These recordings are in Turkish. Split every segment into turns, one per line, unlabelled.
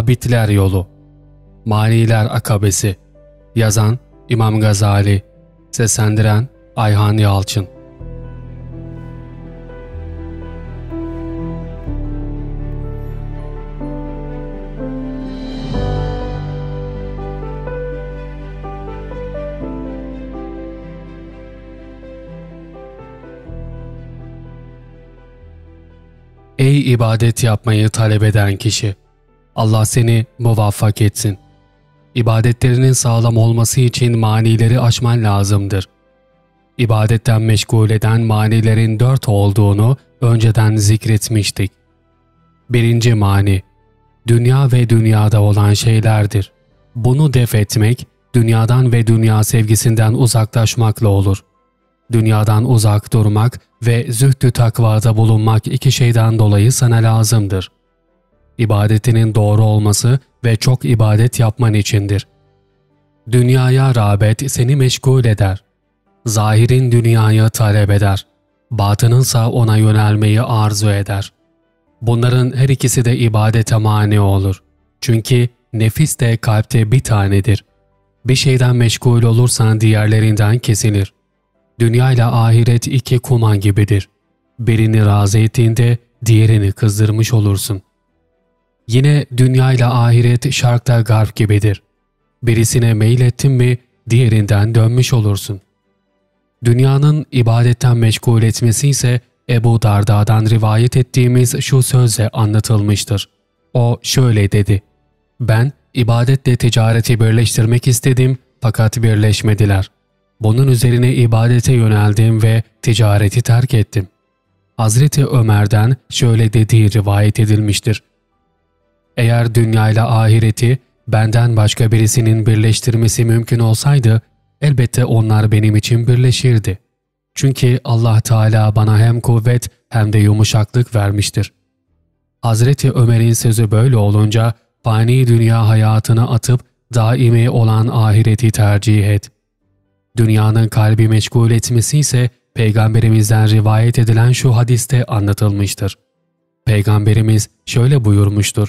Abidler Yolu Maniler Akabesi Yazan İmam Gazali Seslendiren Ayhan Yalçın Ey ibadet yapmayı talep eden kişi! Allah seni muvaffak etsin. İbadetlerinin sağlam olması için manileri aşman lazımdır. İbadetten meşgul eden manilerin dört olduğunu önceden zikretmiştik. Birinci mani, dünya ve dünyada olan şeylerdir. Bunu def etmek, dünyadan ve dünya sevgisinden uzaklaşmakla olur. Dünyadan uzak durmak ve zühdü takvada bulunmak iki şeyden dolayı sana lazımdır. İbadetinin doğru olması ve çok ibadet yapman içindir. Dünyaya rağbet seni meşgul eder. Zahirin dünyayı talep eder. Batınınsa ona yönelmeyi arzu eder. Bunların her ikisi de ibadete mani olur. Çünkü nefis de kalpte bir tanedir. Bir şeyden meşgul olursan diğerlerinden kesilir. Dünya ile ahiret iki kuman gibidir. Birini razı ettiğinde diğerini kızdırmış olursun. Yine dünya ile ahiret şarkta garp gibidir. Birisine meylettin mi diğerinden dönmüş olursun. Dünyanın ibadetten meşgul etmesi ise Ebu Darda'dan rivayet ettiğimiz şu sözle anlatılmıştır. O şöyle dedi. Ben ibadetle ticareti birleştirmek istedim fakat birleşmediler. Bunun üzerine ibadete yöneldim ve ticareti terk ettim. Hazreti Ömer'den şöyle dediği rivayet edilmiştir. Eğer dünya ile ahireti benden başka birisinin birleştirmesi mümkün olsaydı, elbette onlar benim için birleşirdi. Çünkü Allah Teala bana hem kuvvet hem de yumuşaklık vermiştir. Hazreti Ömer'in sözü böyle olunca, fani dünya hayatını atıp daimi olan ahireti tercih et. Dünyanın kalbi meşgul etmesi ise Peygamberimizden rivayet edilen şu hadiste anlatılmıştır. Peygamberimiz şöyle buyurmuştur.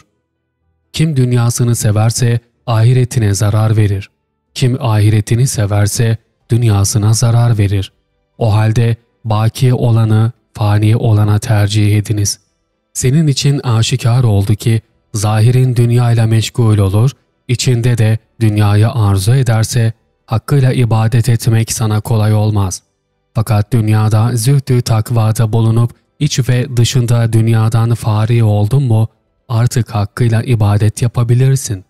Kim dünyasını severse ahiretine zarar verir. Kim ahiretini severse dünyasına zarar verir. O halde baki olanı fani olana tercih ediniz. Senin için aşikar oldu ki zahirin dünyayla meşgul olur, içinde de dünyayı arzu ederse hakkıyla ibadet etmek sana kolay olmaz. Fakat dünyada zühdü takvada bulunup iç ve dışında dünyadan fari oldun mu artık hakkıyla ibadet yapabilirsin.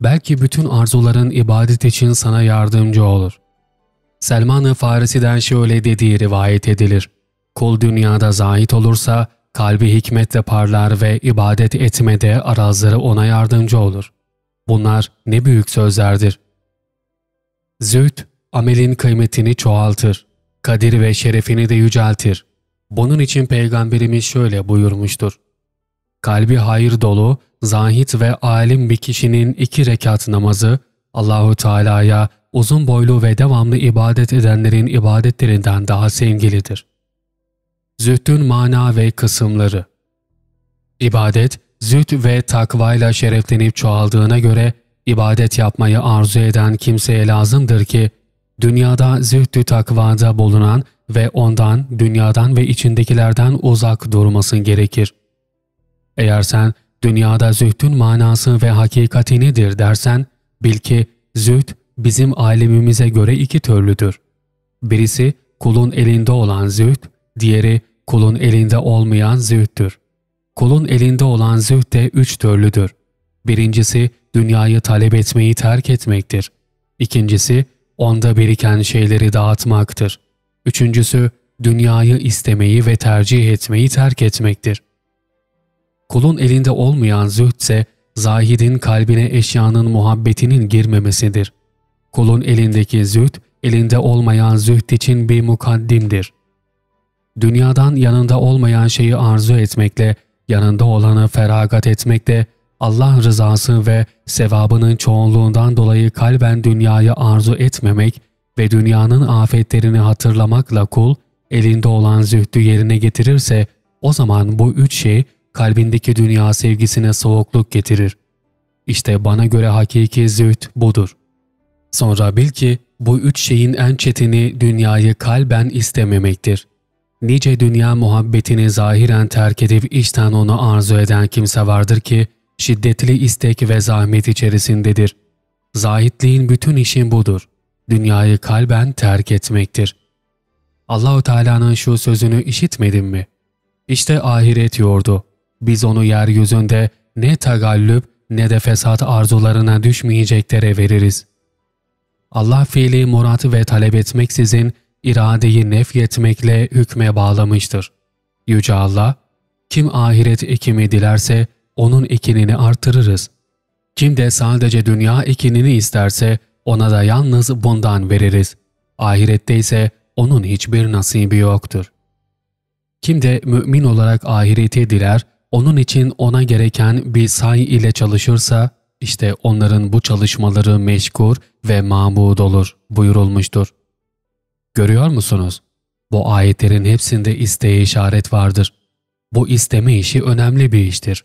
Belki bütün arzuların ibadet için sana yardımcı olur. Selman-ı Farisi'den şöyle dediği rivayet edilir. Kul dünyada zahit olursa kalbi hikmetle parlar ve ibadet etmede arazları ona yardımcı olur. Bunlar ne büyük sözlerdir. Zühd, amelin kıymetini çoğaltır. Kadir ve şerefini de yüceltir. Bunun için Peygamberimiz şöyle buyurmuştur kalbi hayır dolu, zahit ve alim bir kişinin iki rekat namazı, Allahu Teala'ya uzun boylu ve devamlı ibadet edenlerin ibadetlerinden daha sevgilidir. Zühdün mana ve kısımları İbadet, zühd ve takvayla şereflenip çoğaldığına göre ibadet yapmayı arzu eden kimseye lazımdır ki, dünyada zühdü takvada bulunan ve ondan, dünyadan ve içindekilerden uzak durmasın gerekir. Eğer sen dünyada zühdün manası ve hakikati nedir dersen, bil ki zühd bizim alemimize göre iki türlüdür. Birisi kulun elinde olan zühd, diğeri kulun elinde olmayan zühddür. Kulun elinde olan zühd de üç türlüdür. Birincisi dünyayı talep etmeyi terk etmektir. İkincisi onda biriken şeyleri dağıtmaktır. Üçüncüsü dünyayı istemeyi ve tercih etmeyi terk etmektir. Kulun elinde olmayan zühdse, zahidin kalbine eşyanın muhabbetinin girmemesidir. Kulun elindeki zühd, elinde olmayan zühd için bir mukaddimdir. Dünyadan yanında olmayan şeyi arzu etmekle, yanında olanı feragat etmekle, Allah rızası ve sevabının çoğunluğundan dolayı kalben dünyayı arzu etmemek ve dünyanın afetlerini hatırlamakla kul, elinde olan zühdü yerine getirirse, o zaman bu üç şey kalbindeki dünya sevgisine soğukluk getirir. İşte bana göre hakiki zühd budur. Sonra bil ki bu üç şeyin en çetini dünyayı kalben istememektir. Nice dünya muhabbetini zahiren terk edip içten onu arzu eden kimse vardır ki şiddetli istek ve zahmet içerisindedir. Zahitliğin bütün işin budur. Dünyayı kalben terk etmektir. Allahu Teala'nın şu sözünü işitmedin mi? İşte ahiret yurdu. Biz onu yeryüzünde ne tagallüp ne de fesat arzularına düşmeyeceklere veririz. Allah fiili muratı ve talep etmeksizin iradeyi nefyetmekle hükme bağlamıştır. Yüce Allah, kim ahiret ekimi dilerse onun ekinini artırırız. Kim de sadece dünya ekinini isterse ona da yalnız bundan veririz. Ahirette ise onun hiçbir nasibi yoktur. Kim de mümin olarak ahireti diler, onun için ona gereken bir say ile çalışırsa, işte onların bu çalışmaları meşkur ve mamud olur buyurulmuştur. Görüyor musunuz? Bu ayetlerin hepsinde isteğe işaret vardır. Bu isteme işi önemli bir iştir.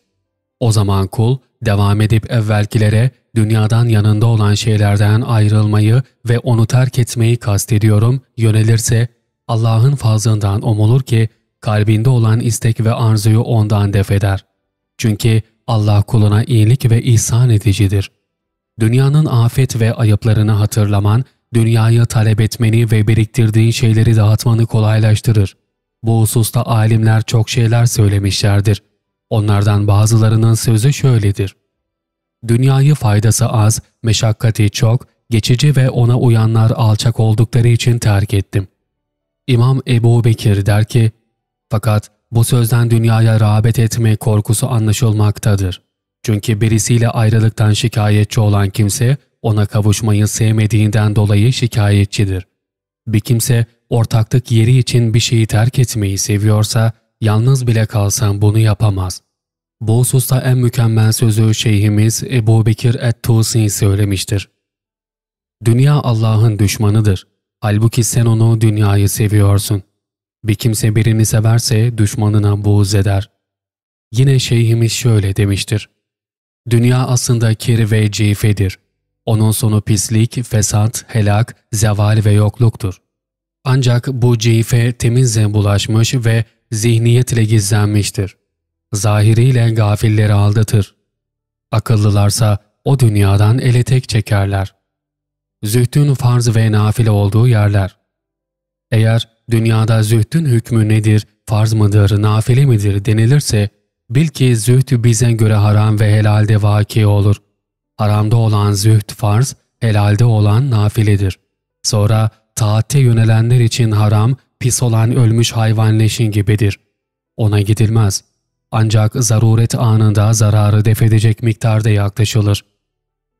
O zaman kul devam edip evvelkilere dünyadan yanında olan şeylerden ayrılmayı ve onu terk etmeyi kastediyorum yönelirse Allah'ın fazlından umulur ki kalbinde olan istek ve arzuyu ondan defeder. Çünkü Allah kuluna iyilik ve ihsan edicidir. Dünyanın afet ve ayıplarını hatırlaman, dünyayı talep etmeni ve biriktirdiğin şeyleri dağıtmanı kolaylaştırır. Bu hususta alimler çok şeyler söylemişlerdir. Onlardan bazılarının sözü şöyledir. Dünyayı faydası az, meşakkati çok, geçici ve ona uyanlar alçak oldukları için terk ettim. İmam Ebu Bekir der ki, fakat bu sözden dünyaya rağbet etme korkusu anlaşılmaktadır. Çünkü birisiyle ayrılıktan şikayetçi olan kimse ona kavuşmayı sevmediğinden dolayı şikayetçidir. Bir kimse ortaklık yeri için bir şeyi terk etmeyi seviyorsa yalnız bile kalsan bunu yapamaz. Bu hususta en mükemmel sözü şeyhimiz Ebu Bekir et-Tusi söylemiştir. Dünya Allah'ın düşmanıdır. Halbuki sen onu dünyayı seviyorsun. Bir kimse birini severse düşmanına buğz eder. Yine şeyhimiz şöyle demiştir. Dünya aslında kir ve cifedir. Onun sonu pislik, fesat, helak, zeval ve yokluktur. Ancak bu cife temizle bulaşmış ve zihniyetle gizlenmiştir. Zahiriyle gafilleri aldatır. Akıllılarsa o dünyadan ele tek çekerler. Zühdün farz ve nafile olduğu yerler. Eğer dünyada zühdün hükmü nedir, farz mıdır, nafile midir denilirse, bil ki zühd bize göre haram ve helalde vaki olur. Haramda olan zühd farz, helalde olan nafiledir. Sonra taatte yönelenler için haram, pis olan ölmüş hayvan leşin gibidir. Ona gidilmez. Ancak zaruret anında zararı defedecek miktarda yaklaşılır.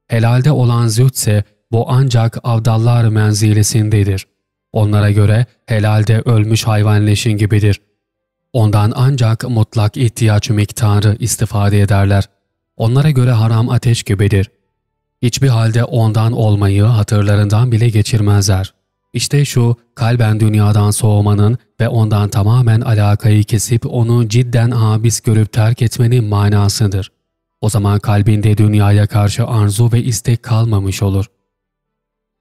Helalde olan zühdse bu ancak avdallar menzilesindedir. Onlara göre helalde ölmüş hayvan leşin gibidir. Ondan ancak mutlak ihtiyaç miktarı istifade ederler. Onlara göre haram ateş gibidir. Hiçbir halde ondan olmayı hatırlarından bile geçirmezler. İşte şu kalben dünyadan soğumanın ve ondan tamamen alakayı kesip onu cidden habis görüp terk etmenin manasıdır. O zaman kalbinde dünyaya karşı arzu ve istek kalmamış olur.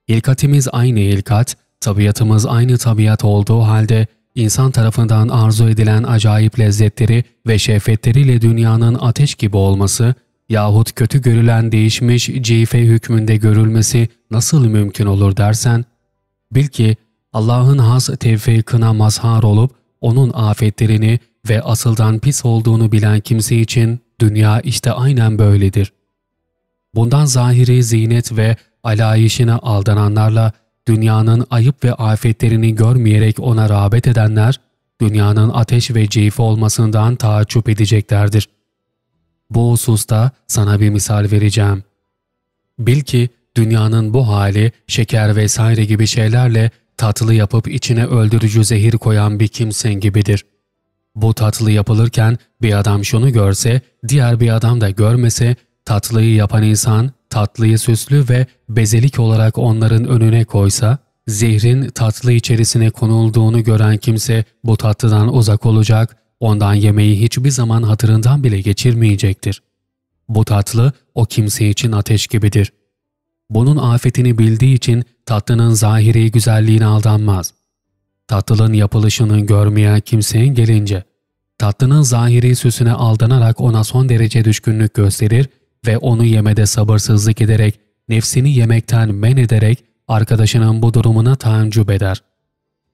İlkatimiz aynı ilkat, tabiatımız aynı tabiat olduğu halde insan tarafından arzu edilen acayip lezzetleri ve şehvetleriyle dünyanın ateş gibi olması yahut kötü görülen değişmiş cife hükmünde görülmesi nasıl mümkün olur dersen, bil ki Allah'ın has tevfikına mazhar olup onun afetlerini ve asıldan pis olduğunu bilen kimse için dünya işte aynen böyledir. Bundan zahiri zinet ve alayişine aldananlarla dünyanın ayıp ve afetlerini görmeyerek ona rağbet edenler, dünyanın ateş ve cife olmasından taaccüp edeceklerdir. Bu hususta sana bir misal vereceğim. Bil ki dünyanın bu hali şeker vesaire gibi şeylerle tatlı yapıp içine öldürücü zehir koyan bir kimsen gibidir. Bu tatlı yapılırken bir adam şunu görse, diğer bir adam da görmese, tatlıyı yapan insan tatlıyı süslü ve bezelik olarak onların önüne koysa, zehrin tatlı içerisine konulduğunu gören kimse bu tatlıdan uzak olacak, ondan yemeği hiçbir zaman hatırından bile geçirmeyecektir. Bu tatlı o kimse için ateş gibidir. Bunun afetini bildiği için tatlının zahiri güzelliğine aldanmaz. Tatlının yapılışını görmeyen kimseye gelince, tatlının zahiri süsüne aldanarak ona son derece düşkünlük gösterir ve onu yemede sabırsızlık ederek, nefsini yemekten men ederek arkadaşının bu durumuna taaccüp eder.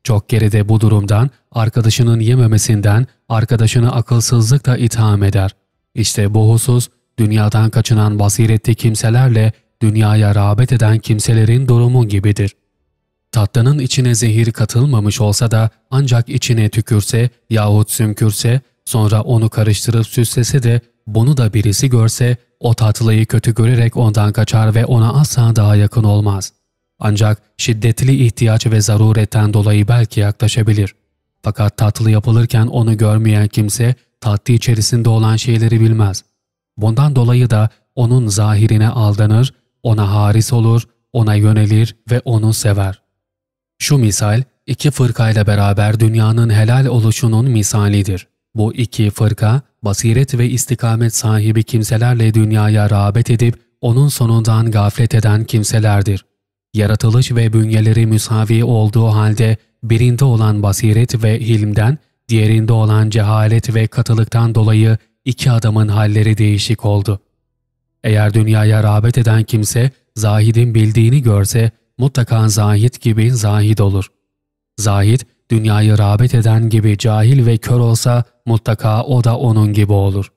Çok geride bu durumdan, arkadaşının yememesinden, arkadaşını akılsızlıkla itham eder. İşte bu husus, dünyadan kaçınan basiretli kimselerle dünyaya rağbet eden kimselerin durumu gibidir. Tatlının içine zehir katılmamış olsa da ancak içine tükürse yahut sümkürse, sonra onu karıştırıp süslese de bunu da birisi görse, o tatlıyı kötü görerek ondan kaçar ve ona asla daha yakın olmaz. Ancak şiddetli ihtiyaç ve zaruretten dolayı belki yaklaşabilir. Fakat tatlı yapılırken onu görmeyen kimse tatlı içerisinde olan şeyleri bilmez. Bundan dolayı da onun zahirine aldanır, ona haris olur, ona yönelir ve onu sever. Şu misal, iki fırkayla beraber dünyanın helal oluşunun misalidir. Bu iki fırka, basiret ve istikamet sahibi kimselerle dünyaya rağbet edip onun sonundan gaflet eden kimselerdir. Yaratılış ve bünyeleri müsavi olduğu halde birinde olan basiret ve hilmden, diğerinde olan cehalet ve katılıktan dolayı iki adamın halleri değişik oldu. Eğer dünyaya rağbet eden kimse zahidin bildiğini görse mutlaka zahid gibi zahid olur. Zahid, dünyayı rağbet eden gibi cahil ve kör olsa mutlaka o da onun gibi olur.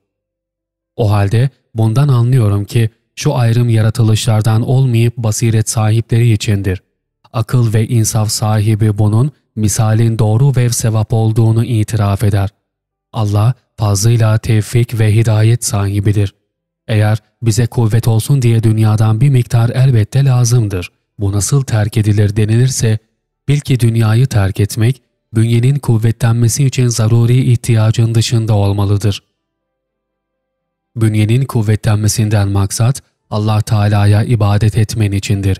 O halde bundan anlıyorum ki şu ayrım yaratılışlardan olmayıp basiret sahipleri içindir. Akıl ve insaf sahibi bunun misalin doğru ve sevap olduğunu itiraf eder. Allah fazlıyla tevfik ve hidayet sahibidir. Eğer bize kuvvet olsun diye dünyadan bir miktar elbette lazımdır. Bu nasıl terk edilir denilirse, bil ki dünyayı terk etmek, bünyenin kuvvetlenmesi için zaruri ihtiyacın dışında olmalıdır. Bünyenin kuvvetlenmesinden maksat, Allah Teala'ya ibadet etmen içindir.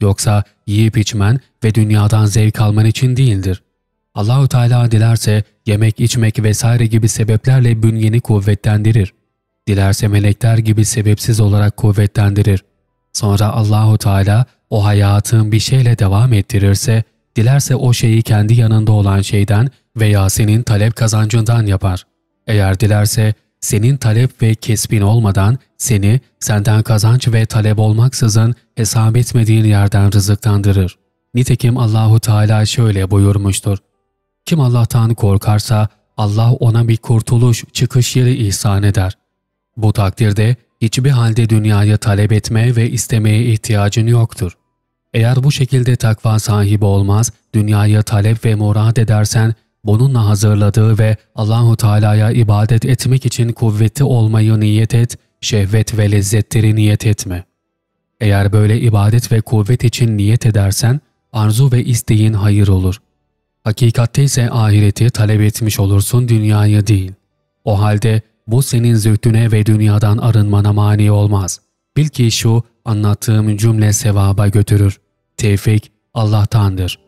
Yoksa yiyip içmen ve dünyadan zevk alman için değildir. Allahü Teala dilerse yemek, içmek vesaire gibi sebeplerle bünyeni kuvvetlendirir. Dilerse melekler gibi sebepsiz olarak kuvvetlendirir. Sonra Allahu Teala o hayatın bir şeyle devam ettirirse, dilerse o şeyi kendi yanında olan şeyden veya senin talep kazancından yapar. Eğer dilerse senin talep ve kesbin olmadan seni senden kazanç ve talep olmaksızın hesap etmediğin yerden rızıklandırır. Nitekim Allahu Teala şöyle buyurmuştur. Kim Allah'tan korkarsa Allah ona bir kurtuluş, çıkış yeri ihsan eder. Bu takdirde hiçbir halde dünyayı talep etme ve istemeye ihtiyacın yoktur. Eğer bu şekilde takva sahibi olmaz, dünyayı talep ve murad edersen, bununla hazırladığı ve Allahu Teala'ya ibadet etmek için kuvvetli olmayı niyet et, şehvet ve lezzetleri niyet etme. Eğer böyle ibadet ve kuvvet için niyet edersen, arzu ve isteğin hayır olur. Hakikatte ise ahireti talep etmiş olursun dünyayı değil. O halde bu senin zühdüne ve dünyadan arınmana mani olmaz. Bil ki şu anlattığım cümle sevaba götürür. Tevfik Allah'tandır.''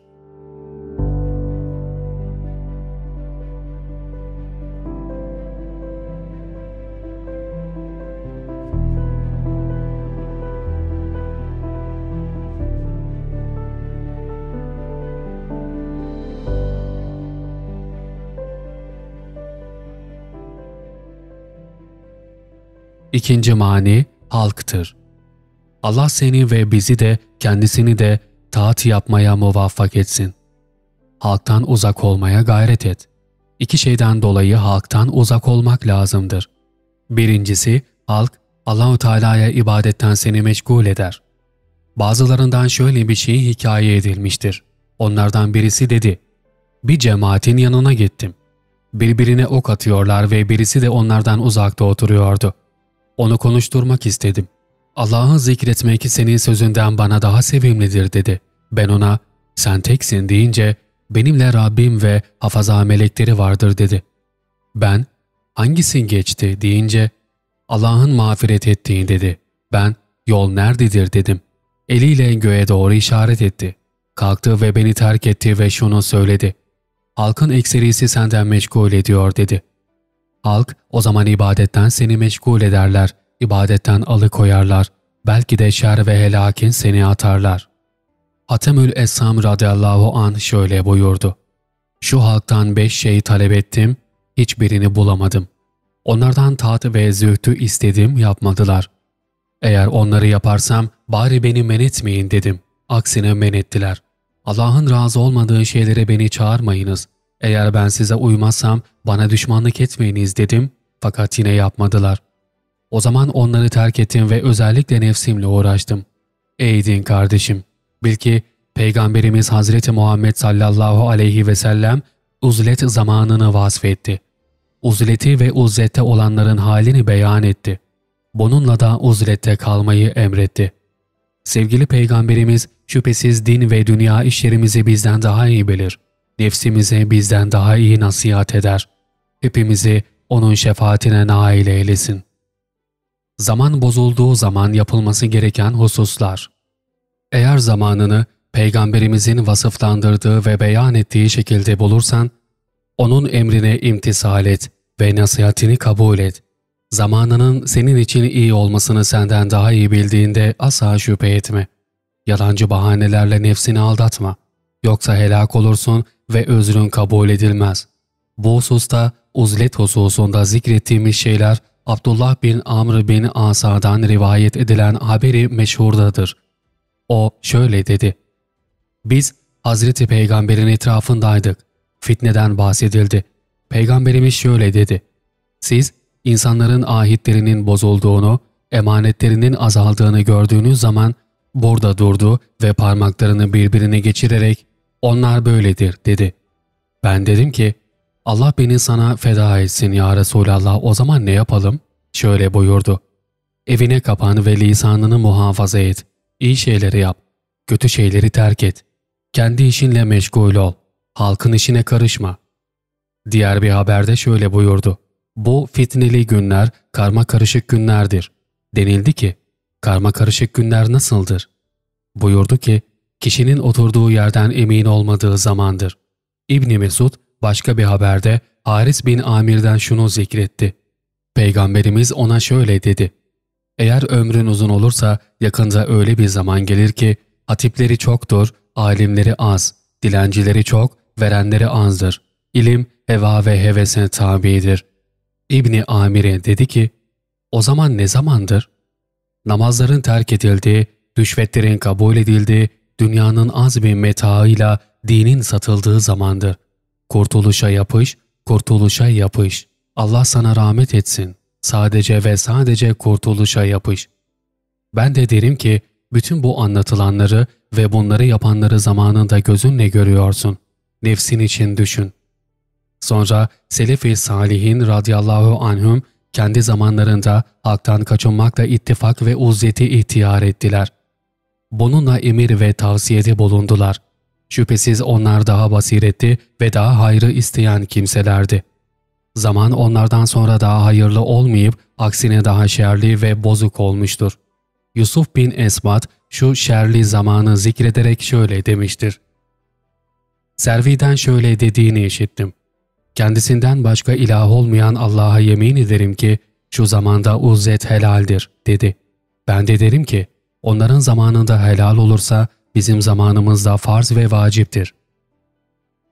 İkinci mani halktır. Allah seni ve bizi de kendisini de taat yapmaya muvaffak etsin. Halktan uzak olmaya gayret et. İki şeyden dolayı halktan uzak olmak lazımdır. Birincisi, halk Allahu Teala'ya ibadetten seni meşgul eder. Bazılarından şöyle bir şey hikaye edilmiştir. Onlardan birisi dedi, bir cemaatin yanına gittim. Birbirine ok atıyorlar ve birisi de onlardan uzakta oturuyordu. Onu konuşturmak istedim. Allah'ı zikretmek senin sözünden bana daha sevimlidir dedi. Ben ona sen teksin deyince benimle Rabbim ve hafaza melekleri vardır dedi. Ben hangisin geçti deyince Allah'ın mağfiret ettiğin dedi. Ben yol nerededir dedim. Eliyle göğe doğru işaret etti. Kalktı ve beni terk etti ve şunu söyledi. Halkın ekserisi senden meşgul ediyor dedi. Halk o zaman ibadetten seni meşgul ederler ibadetten alıkoyarlar. Belki de şer ve helakin seni atarlar. Hatemül Essam radıyallahu an şöyle buyurdu. Şu halktan beş şey talep ettim, hiçbirini bulamadım. Onlardan taat ve zühtü istedim, yapmadılar. Eğer onları yaparsam bari beni men etmeyin dedim. Aksine men ettiler. Allah'ın razı olmadığı şeylere beni çağırmayınız. Eğer ben size uymazsam bana düşmanlık etmeyiniz dedim fakat yine yapmadılar. O zaman onları terk ettim ve özellikle nefsimle uğraştım. Ey din kardeşim! Bil ki Peygamberimiz Hazreti Muhammed sallallahu aleyhi ve sellem uzlet zamanını vasfetti. Uzleti ve uzzette olanların halini beyan etti. Bununla da uzlette kalmayı emretti. Sevgili Peygamberimiz şüphesiz din ve dünya işlerimizi bizden daha iyi bilir. Nefsimize bizden daha iyi nasihat eder. Hepimizi onun şefaatine nail eylesin. Zaman bozulduğu zaman yapılması gereken hususlar. Eğer zamanını Peygamberimizin vasıflandırdığı ve beyan ettiği şekilde bulursan, onun emrine imtisal et ve nasihatini kabul et. Zamanının senin için iyi olmasını senden daha iyi bildiğinde asla şüphe etme. Yalancı bahanelerle nefsini aldatma. Yoksa helak olursun ve özrün kabul edilmez. Bu hususta uzlet hususunda zikrettiğimiz şeyler Abdullah bin Amr bin Asa'dan rivayet edilen haberi meşhurdadır. O şöyle dedi. Biz Hazreti Peygamber'in etrafındaydık. Fitneden bahsedildi. Peygamberimiz şöyle dedi. Siz insanların ahitlerinin bozulduğunu, emanetlerinin azaldığını gördüğünüz zaman burada durdu ve parmaklarını birbirine geçirerek onlar böyledir dedi. Ben dedim ki Allah beni sana feda etsin ya Resulallah o zaman ne yapalım? Şöyle buyurdu. Evine kapan ve lisanını muhafaza et. İyi şeyleri yap. Kötü şeyleri terk et. Kendi işinle meşgul ol. Halkın işine karışma. Diğer bir haberde şöyle buyurdu. Bu fitneli günler karma karışık günlerdir. Denildi ki, karma karışık günler nasıldır? Buyurdu ki, kişinin oturduğu yerden emin olmadığı zamandır. İbni Mesud başka bir haberde Haris bin Amir'den şunu zikretti. Peygamberimiz ona şöyle dedi. Eğer ömrün uzun olursa yakında öyle bir zaman gelir ki hatipleri çoktur, alimleri az, dilencileri çok, verenleri azdır. İlim heva ve hevesine tabidir. İbni Amir'e dedi ki, o zaman ne zamandır? Namazların terk edildiği, rüşvetlerin kabul edildiği, dünyanın az bir metaıyla dinin satıldığı zamandır. Kurtuluşa yapış, kurtuluşa yapış. Allah sana rahmet etsin. Sadece ve sadece kurtuluşa yapış. Ben de derim ki, bütün bu anlatılanları ve bunları yapanları zamanında gözünle görüyorsun. Nefsin için düşün. Sonra Selef-i Salihin radıyallahu anhüm kendi zamanlarında halktan kaçınmakla ittifak ve uzzeti ihtiyar ettiler. Bununla emir ve tavsiyede bulundular. Şüphesiz onlar daha basiretli ve daha hayrı isteyen kimselerdi. Zaman onlardan sonra daha hayırlı olmayıp aksine daha şerli ve bozuk olmuştur. Yusuf bin Esbat şu şerli zamanı zikrederek şöyle demiştir. Servi'den şöyle dediğini işittim. Kendisinden başka ilah olmayan Allah'a yemin ederim ki şu zamanda uzzet helaldir dedi. Ben de derim ki onların zamanında helal olursa bizim zamanımızda farz ve vaciptir.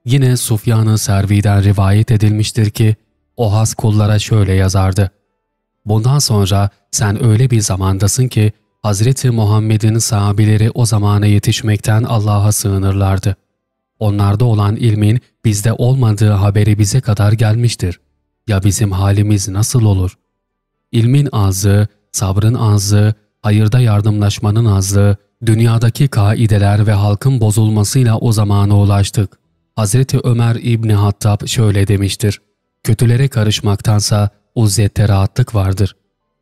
Yine Sufyan-ı Servi'den rivayet edilmiştir ki o has kullara şöyle yazardı. Bundan sonra sen öyle bir zamandasın ki Hazreti Muhammed'in sahabileri o zamana yetişmekten Allah'a sığınırlardı. Onlarda olan ilmin bizde olmadığı haberi bize kadar gelmiştir. Ya bizim halimiz nasıl olur? İlmin azlığı, sabrın azlığı, hayırda yardımlaşmanın azlığı, dünyadaki kaideler ve halkın bozulmasıyla o zamana ulaştık. Hazreti Ömer İbni Hattab şöyle demiştir. Kötülere karışmaktansa uzzette rahatlık vardır.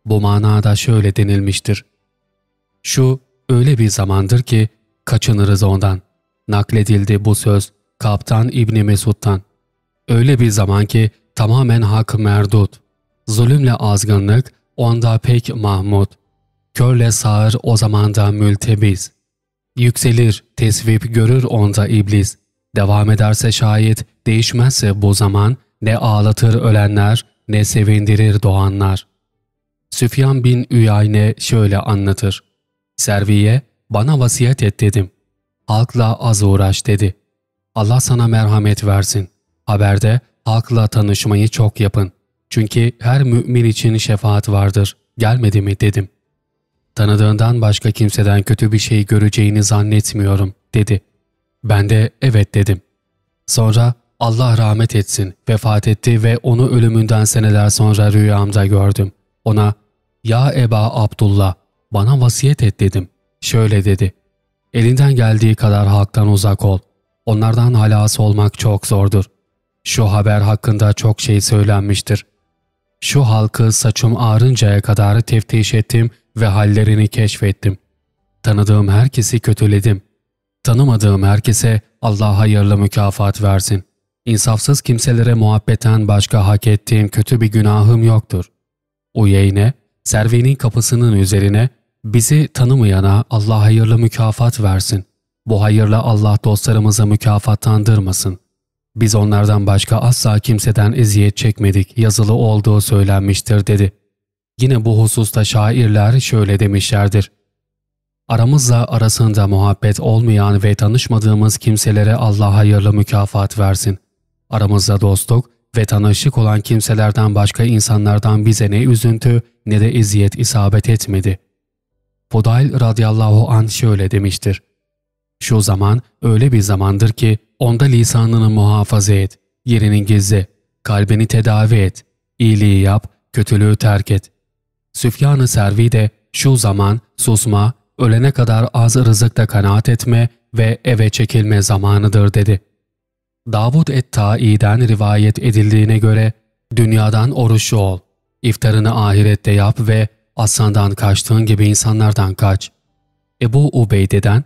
Bu manada şöyle denilmiştir. Şu öyle bir zamandır ki kaçınırız ondan. Nakledildi bu söz Kaptan İbni Mesud'dan. Öyle bir zaman ki tamamen hak merdut. Zulümle azgınlık onda pek mahmud. Körle sağır o zamanda mültebiz. Yükselir, tesvip görür onda iblis. Devam ederse şayet, değişmezse bu zaman ne ağlatır ölenler, ne sevindirir doğanlar. Süfyan bin Üyayne şöyle anlatır. Serviye, bana vasiyet et dedim. Halkla az uğraş dedi. Allah sana merhamet versin. Haberde halkla tanışmayı çok yapın. Çünkü her mümin için şefaat vardır. Gelmedi mi dedim. Tanıdığından başka kimseden kötü bir şey göreceğini zannetmiyorum dedi. Ben de evet dedim. Sonra Allah rahmet etsin vefat etti ve onu ölümünden seneler sonra rüyamda gördüm. Ona ya Eba Abdullah bana vasiyet et dedim. Şöyle dedi. Elinden geldiği kadar halktan uzak ol. Onlardan halası olmak çok zordur. Şu haber hakkında çok şey söylenmiştir. Şu halkı saçım ağrıncaya kadar teftiş ettim ve hallerini keşfettim. Tanıdığım herkesi kötüledim. Tanımadığım herkese Allah hayırlı mükafat versin. İnsafsız kimselere muhabbeten başka hak ettiğim kötü bir günahım yoktur. Uyeyne, Servi'nin kapısının üzerine bizi tanımayana Allah hayırlı mükafat versin. Bu hayırla Allah dostlarımızı mükafatlandırmasın. Biz onlardan başka asla kimseden eziyet çekmedik yazılı olduğu söylenmiştir dedi. Yine bu hususta şairler şöyle demişlerdir. Aramızla arasında muhabbet olmayan ve tanışmadığımız kimselere Allah hayırlı mükafat versin. Aramızda dostluk ve tanışık olan kimselerden başka insanlardan bize ne üzüntü ne de eziyet isabet etmedi. Fudayl radıyallahu an şöyle demiştir. Şu zaman öyle bir zamandır ki onda lisanını muhafaza et, yerini gizle, kalbini tedavi et, iyiliği yap, kötülüğü terk et. Süfyan-ı Servi de şu zaman susma, ölene kadar az rızıkta kanaat etme ve eve çekilme zamanıdır dedi. Davud et-Ta'i'den rivayet edildiğine göre dünyadan oruçlu ol, iftarını ahirette yap ve aslandan kaçtığın gibi insanlardan kaç. Ebu Ubeyde'den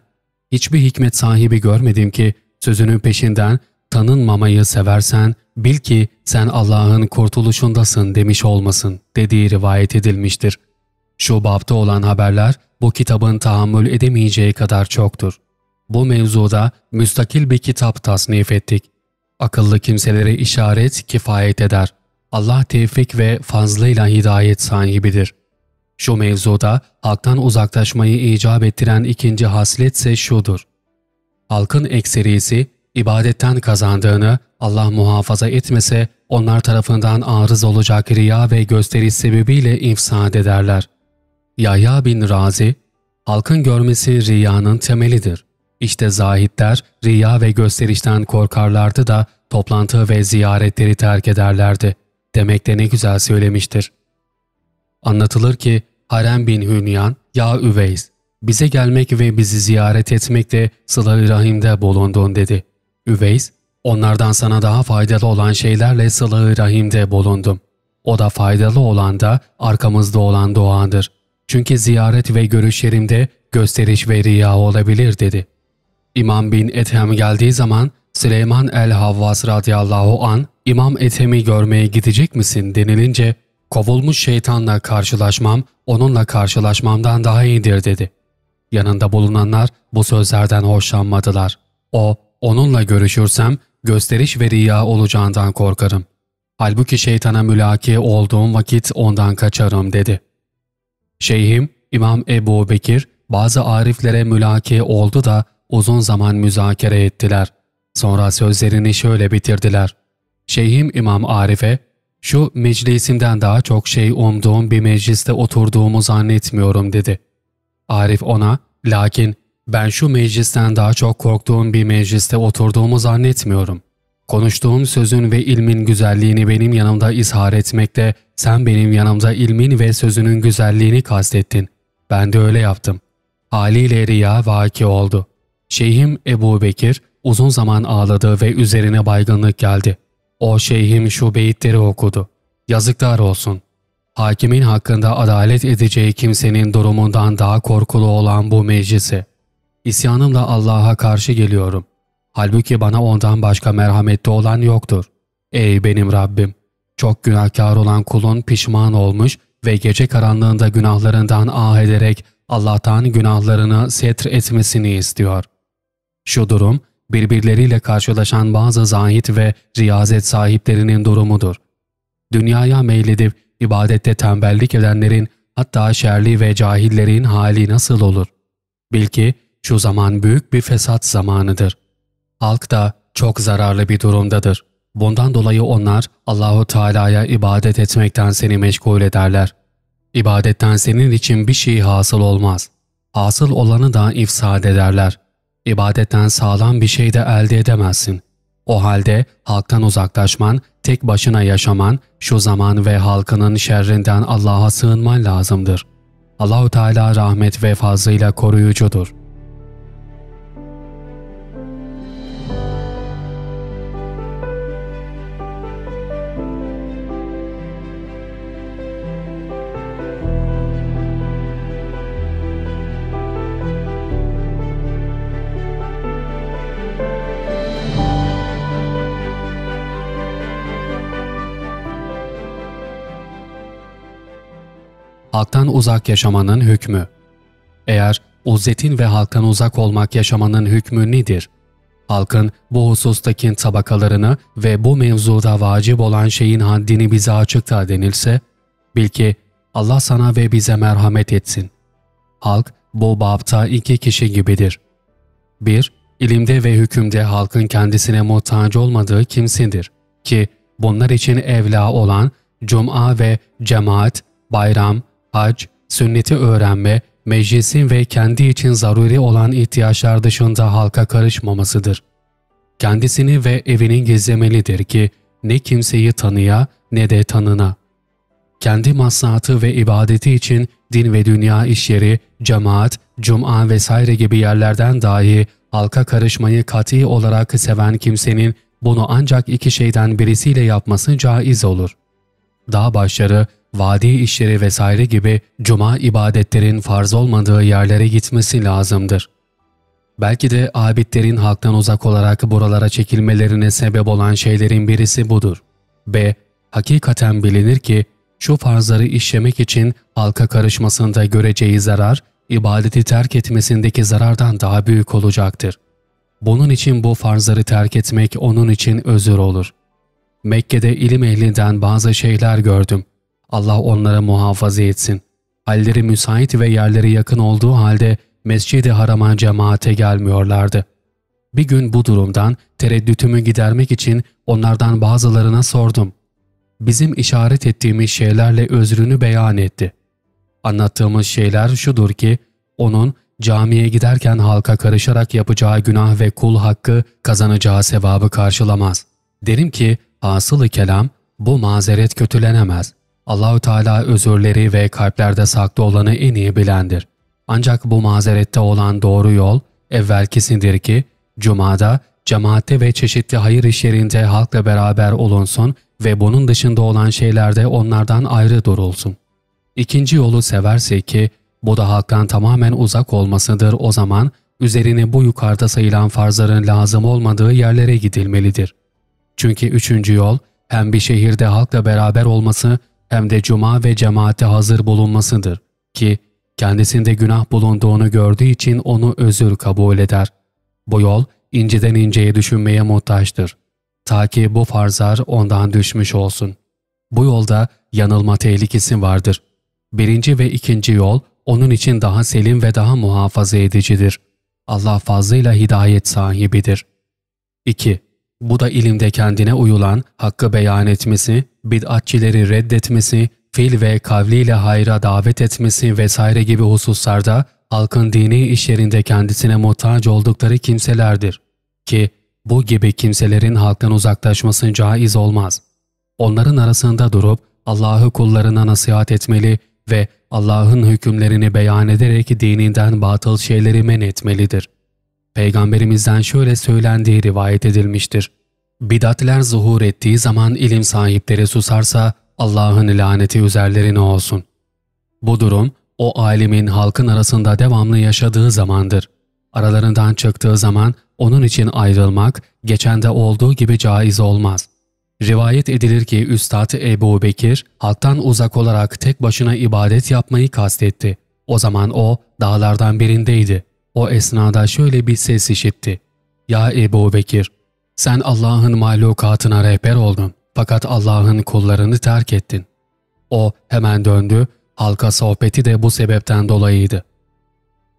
hiçbir hikmet sahibi görmedim ki sözünün peşinden tanınmamayı seversen bil ki sen Allah'ın kurtuluşundasın demiş olmasın dediği rivayet edilmiştir. Şu babda olan haberler bu kitabın tahammül edemeyeceği kadar çoktur. Bu mevzuda müstakil bir kitap tasnif ettik. Akıllı kimselere işaret kifayet eder. Allah tevfik ve fazlıyla hidayet sahibidir. Şu mevzuda halktan uzaklaşmayı icap ettiren ikinci haslet ise şudur. Halkın ekserisi ibadetten kazandığını Allah muhafaza etmese onlar tarafından arız olacak riya ve gösteriş sebebiyle ifsad ederler. Yahya bin Razi, halkın görmesi riyanın temelidir. İşte zahitler riya ve gösterişten korkarlardı da toplantı ve ziyaretleri terk ederlerdi. Demek de ne güzel söylemiştir. Anlatılır ki Harem bin Hünyan, ya Üveys, bize gelmek ve bizi ziyaret etmekte sıla-i rahimde bulundun dedi. Üveys, onlardan sana daha faydalı olan şeylerle sıla-i rahimde bulundum. O da faydalı olan da arkamızda olan duadır. Çünkü ziyaret ve görüşlerimde gösteriş ve riya olabilir dedi. İmam bin Ethem geldiği zaman Süleyman el-Havvas radıyallahu an İmam Ethem'i görmeye gidecek misin denilince kovulmuş şeytanla karşılaşmam onunla karşılaşmamdan daha iyidir dedi. Yanında bulunanlar bu sözlerden hoşlanmadılar. O, onunla görüşürsem gösteriş ve riya olacağından korkarım. Halbuki şeytana mülaki olduğum vakit ondan kaçarım dedi. Şeyhim İmam Ebu Bekir bazı ariflere mülaki oldu da uzun zaman müzakere ettiler. Sonra sözlerini şöyle bitirdiler. Şeyhim İmam Arif'e, şu meclisimden daha çok şey umduğum bir mecliste oturduğumu zannetmiyorum dedi. Arif ona, lakin ben şu meclisten daha çok korktuğum bir mecliste oturduğumu zannetmiyorum. Konuştuğum sözün ve ilmin güzelliğini benim yanımda izhar etmekte, sen benim yanımda ilmin ve sözünün güzelliğini kastettin. Ben de öyle yaptım. Haliyle riya vaki oldu. Şeyhim Ebu Bekir uzun zaman ağladı ve üzerine baygınlık geldi. O şeyhim şu beyitleri okudu. Yazıklar olsun. Hakimin hakkında adalet edeceği kimsenin durumundan daha korkulu olan bu meclise. İsyanımla Allah'a karşı geliyorum. Halbuki bana ondan başka merhametli olan yoktur. Ey benim Rabbim! Çok günahkar olan kulun pişman olmuş ve gece karanlığında günahlarından ah ederek Allah'tan günahlarını setr etmesini istiyor. Şu durum, birbirleriyle karşılaşan bazı zahit ve riyazet sahiplerinin durumudur. Dünyaya meyledip ibadette tembellik edenlerin hatta şerli ve cahillerin hali nasıl olur? Bil ki şu zaman büyük bir fesat zamanıdır. Halk da çok zararlı bir durumdadır. Bundan dolayı onlar Allahu Teala'ya ibadet etmekten seni meşgul ederler. İbadetten senin için bir şey hasıl olmaz. Hasıl olanı da ifsad ederler. İbadetten sağlam bir şey de elde edemezsin. O halde halktan uzaklaşman, tek başına yaşaman, şu zaman ve halkının şerrinden Allah'a sığınman lazımdır. Allahu Teala rahmet ve fazlıyla koruyucudur. Uzak yaşamanın hükmü. Eğer uzzetin ve halktan uzak olmak yaşamanın hükmü nedir? Halkın bu husustaki tabakalarını ve bu mevzuda vacip olan şeyin haddini bize açıkta denilse, bil ki Allah sana ve bize merhamet etsin. Halk bu babta iki kişi gibidir. 1. İlimde ve hükümde halkın kendisine muhtaç olmadığı kimsindir ki bunlar için evla olan cuma ve cemaat, bayram, hac, sünneti öğrenme, meclisin ve kendi için zaruri olan ihtiyaçlar dışında halka karışmamasıdır. Kendisini ve evini gizlemelidir ki ne kimseyi tanıya ne de tanına. Kendi maslahatı ve ibadeti için din ve dünya işyeri, cemaat, cuma vesaire gibi yerlerden dahi halka karışmayı kat'i olarak seven kimsenin bunu ancak iki şeyden birisiyle yapması caiz olur. Dağ başları, vadi işleri vesaire gibi cuma ibadetlerin farz olmadığı yerlere gitmesi lazımdır. Belki de abidlerin halktan uzak olarak buralara çekilmelerine sebep olan şeylerin birisi budur. B. Hakikaten bilinir ki şu farzları işlemek için halka karışmasında göreceği zarar, ibadeti terk etmesindeki zarardan daha büyük olacaktır. Bunun için bu farzları terk etmek onun için özür olur. Mekke'de ilim ehlinden bazı şeyler gördüm. Allah onlara muhafaza etsin. Halleri müsait ve yerleri yakın olduğu halde Mescid-i Haram'a cemaate gelmiyorlardı. Bir gün bu durumdan tereddütümü gidermek için onlardan bazılarına sordum. Bizim işaret ettiğimiz şeylerle özrünü beyan etti. Anlattığımız şeyler şudur ki, onun camiye giderken halka karışarak yapacağı günah ve kul hakkı kazanacağı sevabı karşılamaz. Derim ki, hasılı kelam, bu mazeret kötülenemez. Allahü Teala özürleri ve kalplerde saklı olanı en iyi bilendir. Ancak bu mazerette olan doğru yol evvelkisidir ki Cuma'da, cemaatte ve çeşitli hayır işlerinde halkla beraber olunsun ve bunun dışında olan şeylerde onlardan ayrı durulsun. İkinci yolu severse ki bu da halktan tamamen uzak olmasıdır o zaman üzerine bu yukarıda sayılan farzların lazım olmadığı yerlere gidilmelidir. Çünkü üçüncü yol hem bir şehirde halkla beraber olması hem de cuma ve cemaate hazır bulunmasıdır ki kendisinde günah bulunduğunu gördüğü için onu özür kabul eder. Bu yol inceden inceye düşünmeye muhtaçtır. Ta ki bu farzlar ondan düşmüş olsun. Bu yolda yanılma tehlikesi vardır. Birinci ve ikinci yol onun için daha selim ve daha muhafaza edicidir. Allah fazlıyla hidayet sahibidir. 2. Bu da ilimde kendine uyulan, hakkı beyan etmesi, bid'atçileri reddetmesi, fil ve kavliyle hayra davet etmesi vesaire gibi hususlarda halkın dini işlerinde kendisine muhtaç oldukları kimselerdir. Ki bu gibi kimselerin halktan uzaklaşması caiz olmaz. Onların arasında durup Allah'ı kullarına nasihat etmeli ve Allah'ın hükümlerini beyan ederek dininden batıl şeyleri men etmelidir. Peygamberimizden şöyle söylendiği rivayet edilmiştir. Bidatler zuhur ettiği zaman ilim sahipleri susarsa Allah'ın laneti üzerlerine olsun. Bu durum o alimin halkın arasında devamlı yaşadığı zamandır. Aralarından çıktığı zaman onun için ayrılmak geçende olduğu gibi caiz olmaz. Rivayet edilir ki Üstad Ebu Bekir halktan uzak olarak tek başına ibadet yapmayı kastetti. O zaman o dağlardan birindeydi. O esnada şöyle bir ses işitti. Ya Ebu Bekir, sen Allah'ın mahlukatına rehber oldun fakat Allah'ın kullarını terk ettin. O hemen döndü, halka sohbeti de bu sebepten dolayıydı.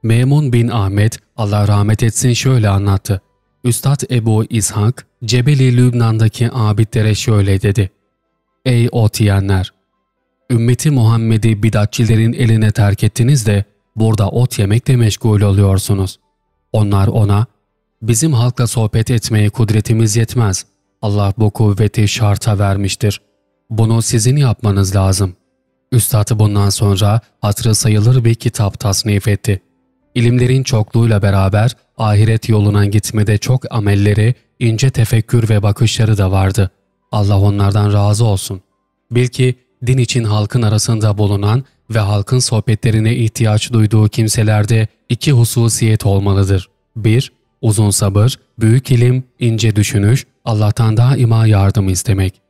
Memun bin Ahmet, Allah rahmet etsin şöyle anlattı. Üstad Ebu İshak, Cebeli Lübnan'daki abidlere şöyle dedi. Ey ot yiyenler! Ümmeti Muhammed'i bidatçilerin eline terk ettiniz de burada ot yemekle meşgul oluyorsunuz. Onlar ona, bizim halkla sohbet etmeye kudretimiz yetmez. Allah bu kuvveti şarta vermiştir. Bunu sizin yapmanız lazım. Üstad bundan sonra hatırı sayılır bir kitap tasnif etti. İlimlerin çokluğuyla beraber ahiret yoluna gitmede çok amelleri, ince tefekkür ve bakışları da vardı. Allah onlardan razı olsun. Bil ki din için halkın arasında bulunan ve halkın sohbetlerine ihtiyaç duyduğu kimselerde iki hususiyet olmalıdır. 1- Uzun sabır, büyük ilim, ince düşünüş, Allah'tan daima yardım istemek.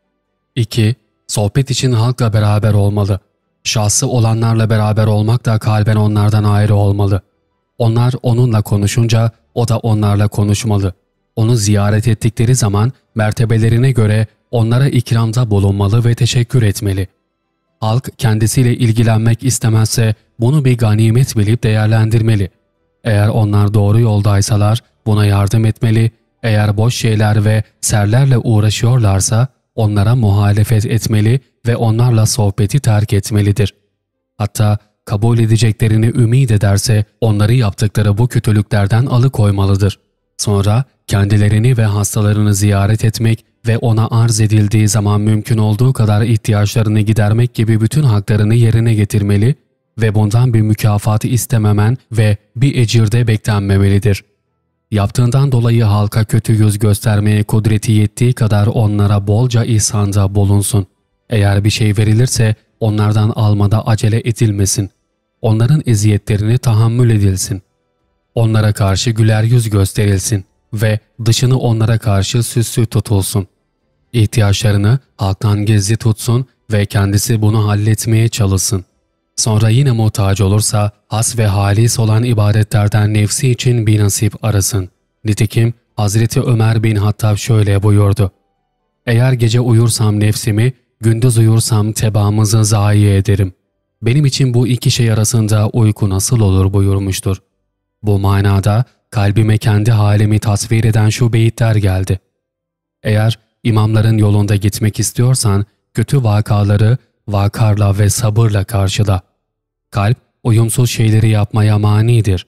2- Sohbet için halkla beraber olmalı. Şahsı olanlarla beraber olmak da kalben onlardan ayrı olmalı. Onlar onunla konuşunca o da onlarla konuşmalı. Onu ziyaret ettikleri zaman mertebelerine göre onlara ikramda bulunmalı ve teşekkür etmeli. Halk kendisiyle ilgilenmek istemezse bunu bir ganimet bilip değerlendirmeli. Eğer onlar doğru yoldaysalar buna yardım etmeli, eğer boş şeyler ve serlerle uğraşıyorlarsa onlara muhalefet etmeli ve onlarla sohbeti terk etmelidir. Hatta kabul edeceklerini ümit ederse onları yaptıkları bu kötülüklerden alıkoymalıdır. Sonra kendilerini ve hastalarını ziyaret etmek ve ona arz edildiği zaman mümkün olduğu kadar ihtiyaçlarını gidermek gibi bütün haklarını yerine getirmeli ve bundan bir mükafatı istememen ve bir ecirde beklenmemelidir. Yaptığından dolayı halka kötü yüz göstermeye kudreti yettiği kadar onlara bolca ihsanda bulunsun. Eğer bir şey verilirse onlardan almada acele edilmesin. Onların eziyetlerini tahammül edilsin. Onlara karşı güler yüz gösterilsin ve dışını onlara karşı süslü tutulsun. İhtiyaçlarını halktan gizli tutsun ve kendisi bunu halletmeye çalışsın. Sonra yine muhtaç olursa has ve halis olan ibadetlerden nefsi için bir nasip arasın. Nitekim Hazreti Ömer bin Hattab şöyle buyurdu. Eğer gece uyursam nefsimi, gündüz uyursam tebaamızı zayi ederim. Benim için bu iki şey arasında uyku nasıl olur buyurmuştur. Bu manada kalbime kendi halimi tasvir eden şu beyitler geldi. Eğer imamların yolunda gitmek istiyorsan kötü vakaları vakarla ve sabırla karşıla. Kalp uyumsuz şeyleri yapmaya manidir.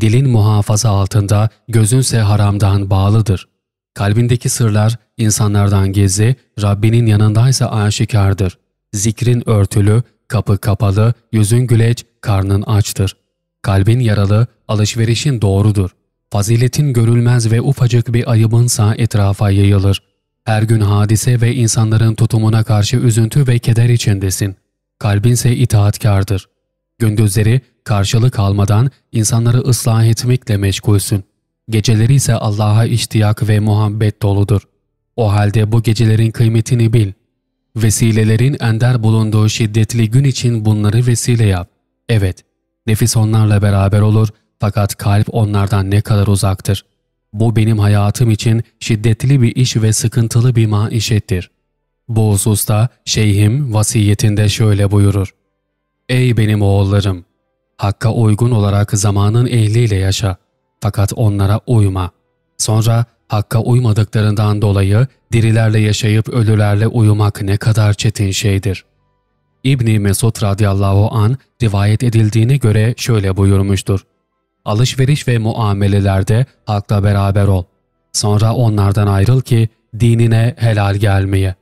Dilin muhafaza altında, gözünse haramdan bağlıdır. Kalbindeki sırlar insanlardan gizli, Rabbinin yanındaysa aşikardır. Zikrin örtülü, kapı kapalı, yüzün güleç, karnın açtır. Kalbin yaralı, alışverişin doğrudur. Faziletin görülmez ve ufacık bir ayıbınsa etrafa yayılır. Her gün hadise ve insanların tutumuna karşı üzüntü ve keder içindesin. Kalbinse itaatkardır. Gündüzleri karşılık almadan insanları ıslah etmekle meşgulsün. Geceleri ise Allah'a iştiyak ve muhabbet doludur. O halde bu gecelerin kıymetini bil. Vesilelerin ender bulunduğu şiddetli gün için bunları vesile yap. Evet, nefis onlarla beraber olur fakat kalp onlardan ne kadar uzaktır. Bu benim hayatım için şiddetli bir iş ve sıkıntılı bir maişettir. Bu hususta şeyhim vasiyetinde şöyle buyurur. Ey benim oğullarım! Hakka uygun olarak zamanın ehliyle yaşa. Fakat onlara uyma. Sonra Hakka uymadıklarından dolayı dirilerle yaşayıp ölülerle uyumak ne kadar çetin şeydir. İbni Mesud radıyallahu an rivayet edildiğine göre şöyle buyurmuştur. Alışveriş ve muamelelerde hakla beraber ol. Sonra onlardan ayrıl ki dinine helal gelmeye.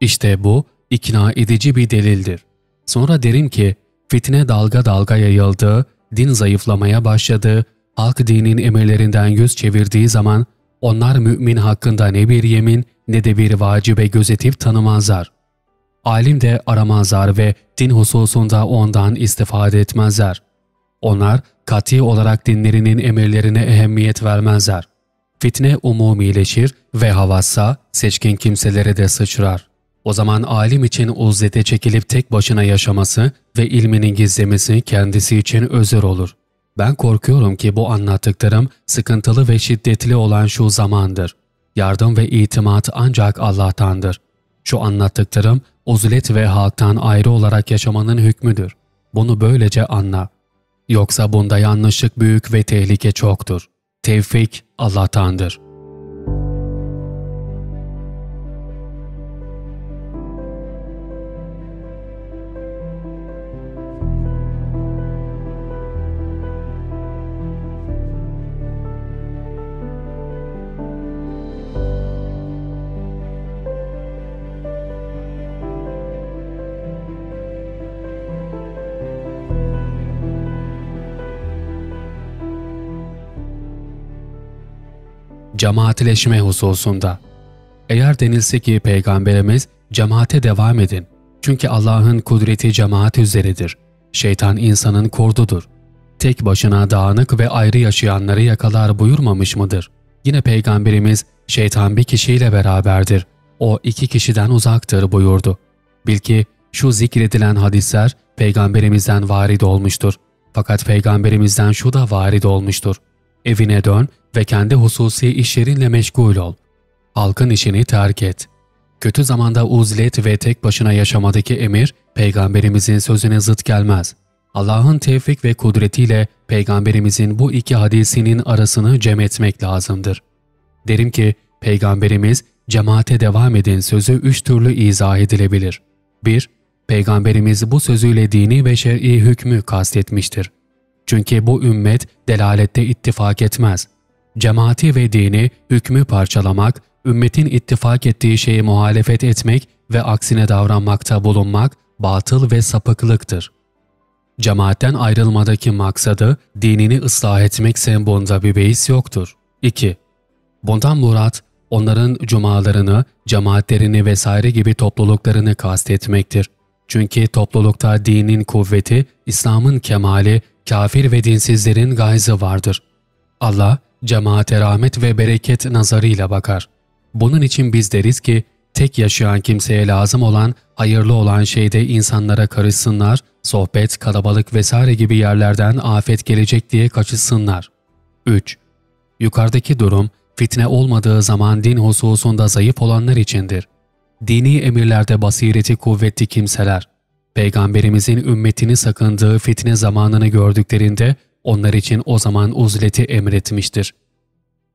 İşte bu ikna edici bir delildir. Sonra derim ki fitne dalga dalga yayıldı, din zayıflamaya başladı, halk dinin emirlerinden yüz çevirdiği zaman onlar mümin hakkında ne bir yemin ne de bir vacibe gözetip tanımazlar. Alim de aramazlar ve din hususunda ondan istifade etmezler. Onlar kati olarak dinlerinin emirlerine ehemmiyet vermezler. Fitne umumileşir ve havassa seçkin kimselere de sıçrar. O zaman alim için uzzete çekilip tek başına yaşaması ve ilminin gizlemesi kendisi için özür olur. Ben korkuyorum ki bu anlattıklarım sıkıntılı ve şiddetli olan şu zamandır. Yardım ve itimat ancak Allah'tandır. Şu anlattıklarım uzulet ve halktan ayrı olarak yaşamanın hükmüdür. Bunu böylece anla. Yoksa bunda yanlışlık büyük ve tehlike çoktur. Tevfik Allah'tandır. Cemaatleşme hususunda. Eğer denilse ki Peygamberimiz cemaate devam edin. Çünkü Allah'ın kudreti cemaat üzeridir. Şeytan insanın kurdudur. Tek başına dağınık ve ayrı yaşayanları yakalar buyurmamış mıdır? Yine Peygamberimiz şeytan bir kişiyle beraberdir. O iki kişiden uzaktır buyurdu. Bil ki şu zikredilen hadisler Peygamberimizden varid olmuştur. Fakat Peygamberimizden şu da varid olmuştur. Evine dön ve kendi hususi işlerinle meşgul ol. Halkın işini terk et. Kötü zamanda uzlet ve tek başına yaşamadaki emir, Peygamberimizin sözüne zıt gelmez. Allah'ın tevfik ve kudretiyle Peygamberimizin bu iki hadisinin arasını cem etmek lazımdır. Derim ki, Peygamberimiz, cemaate devam edin sözü üç türlü izah edilebilir. 1- Peygamberimiz bu sözüyle dini ve şer'i hükmü kastetmiştir. Çünkü bu ümmet delalette ittifak etmez. Cemaati ve dini, hükmü parçalamak, ümmetin ittifak ettiği şeyi muhalefet etmek ve aksine davranmakta bulunmak batıl ve sapıklıktır. Cemaatten ayrılmadaki maksadı dinini ıslah etmekse bunda bir beis yoktur. 2. Bundan murat, onların cumalarını, cemaatlerini vesaire gibi topluluklarını kastetmektir. Çünkü toplulukta dinin kuvveti, İslam'ın kemali, kafir ve dinsizlerin gayzı vardır. Allah, cemaate rahmet ve bereket nazarıyla bakar. Bunun için biz deriz ki, tek yaşayan kimseye lazım olan, hayırlı olan şeyde insanlara karışsınlar, sohbet, kalabalık vesaire gibi yerlerden afet gelecek diye kaçışsınlar. 3. Yukarıdaki durum, fitne olmadığı zaman din hususunda zayıf olanlar içindir. Dini emirlerde basireti kuvvetli kimseler, Peygamberimizin ümmetini sakındığı fitne zamanını gördüklerinde onlar için o zaman uzleti emretmiştir.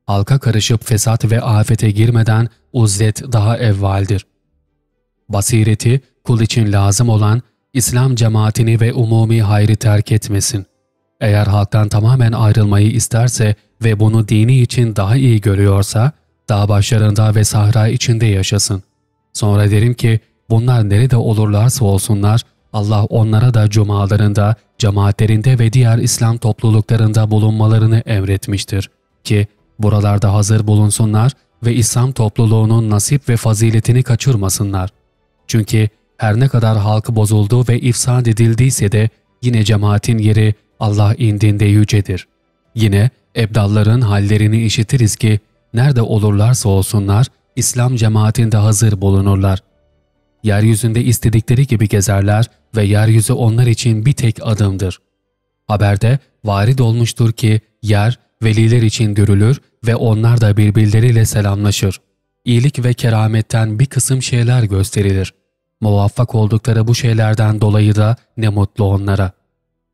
Halka karışıp fesat ve afete girmeden uzlet daha evvaldir. Basireti kul için lazım olan İslam cemaatini ve umumi hayrı terk etmesin. Eğer halktan tamamen ayrılmayı isterse ve bunu dini için daha iyi görüyorsa, dağ başlarında ve sahra içinde yaşasın. Sonra derim ki, bunlar nerede olurlarsa olsunlar, Allah onlara da cumalarında, cemaatlerinde ve diğer İslam topluluklarında bulunmalarını emretmiştir ki buralarda hazır bulunsunlar ve İslam topluluğunun nasip ve faziletini kaçırmasınlar. Çünkü her ne kadar halk bozuldu ve ifsad edildiyse de yine cemaatin yeri Allah indinde yücedir. Yine ebdalların hallerini işitiriz ki nerede olurlarsa olsunlar İslam cemaatinde hazır bulunurlar. Yeryüzünde istedikleri gibi gezerler ve yeryüzü onlar için bir tek adımdır. Haberde varid olmuştur ki yer veliler için görülür ve onlar da birbirleriyle selamlaşır. İyilik ve kerametten bir kısım şeyler gösterilir. Muvaffak oldukları bu şeylerden dolayı da ne mutlu onlara.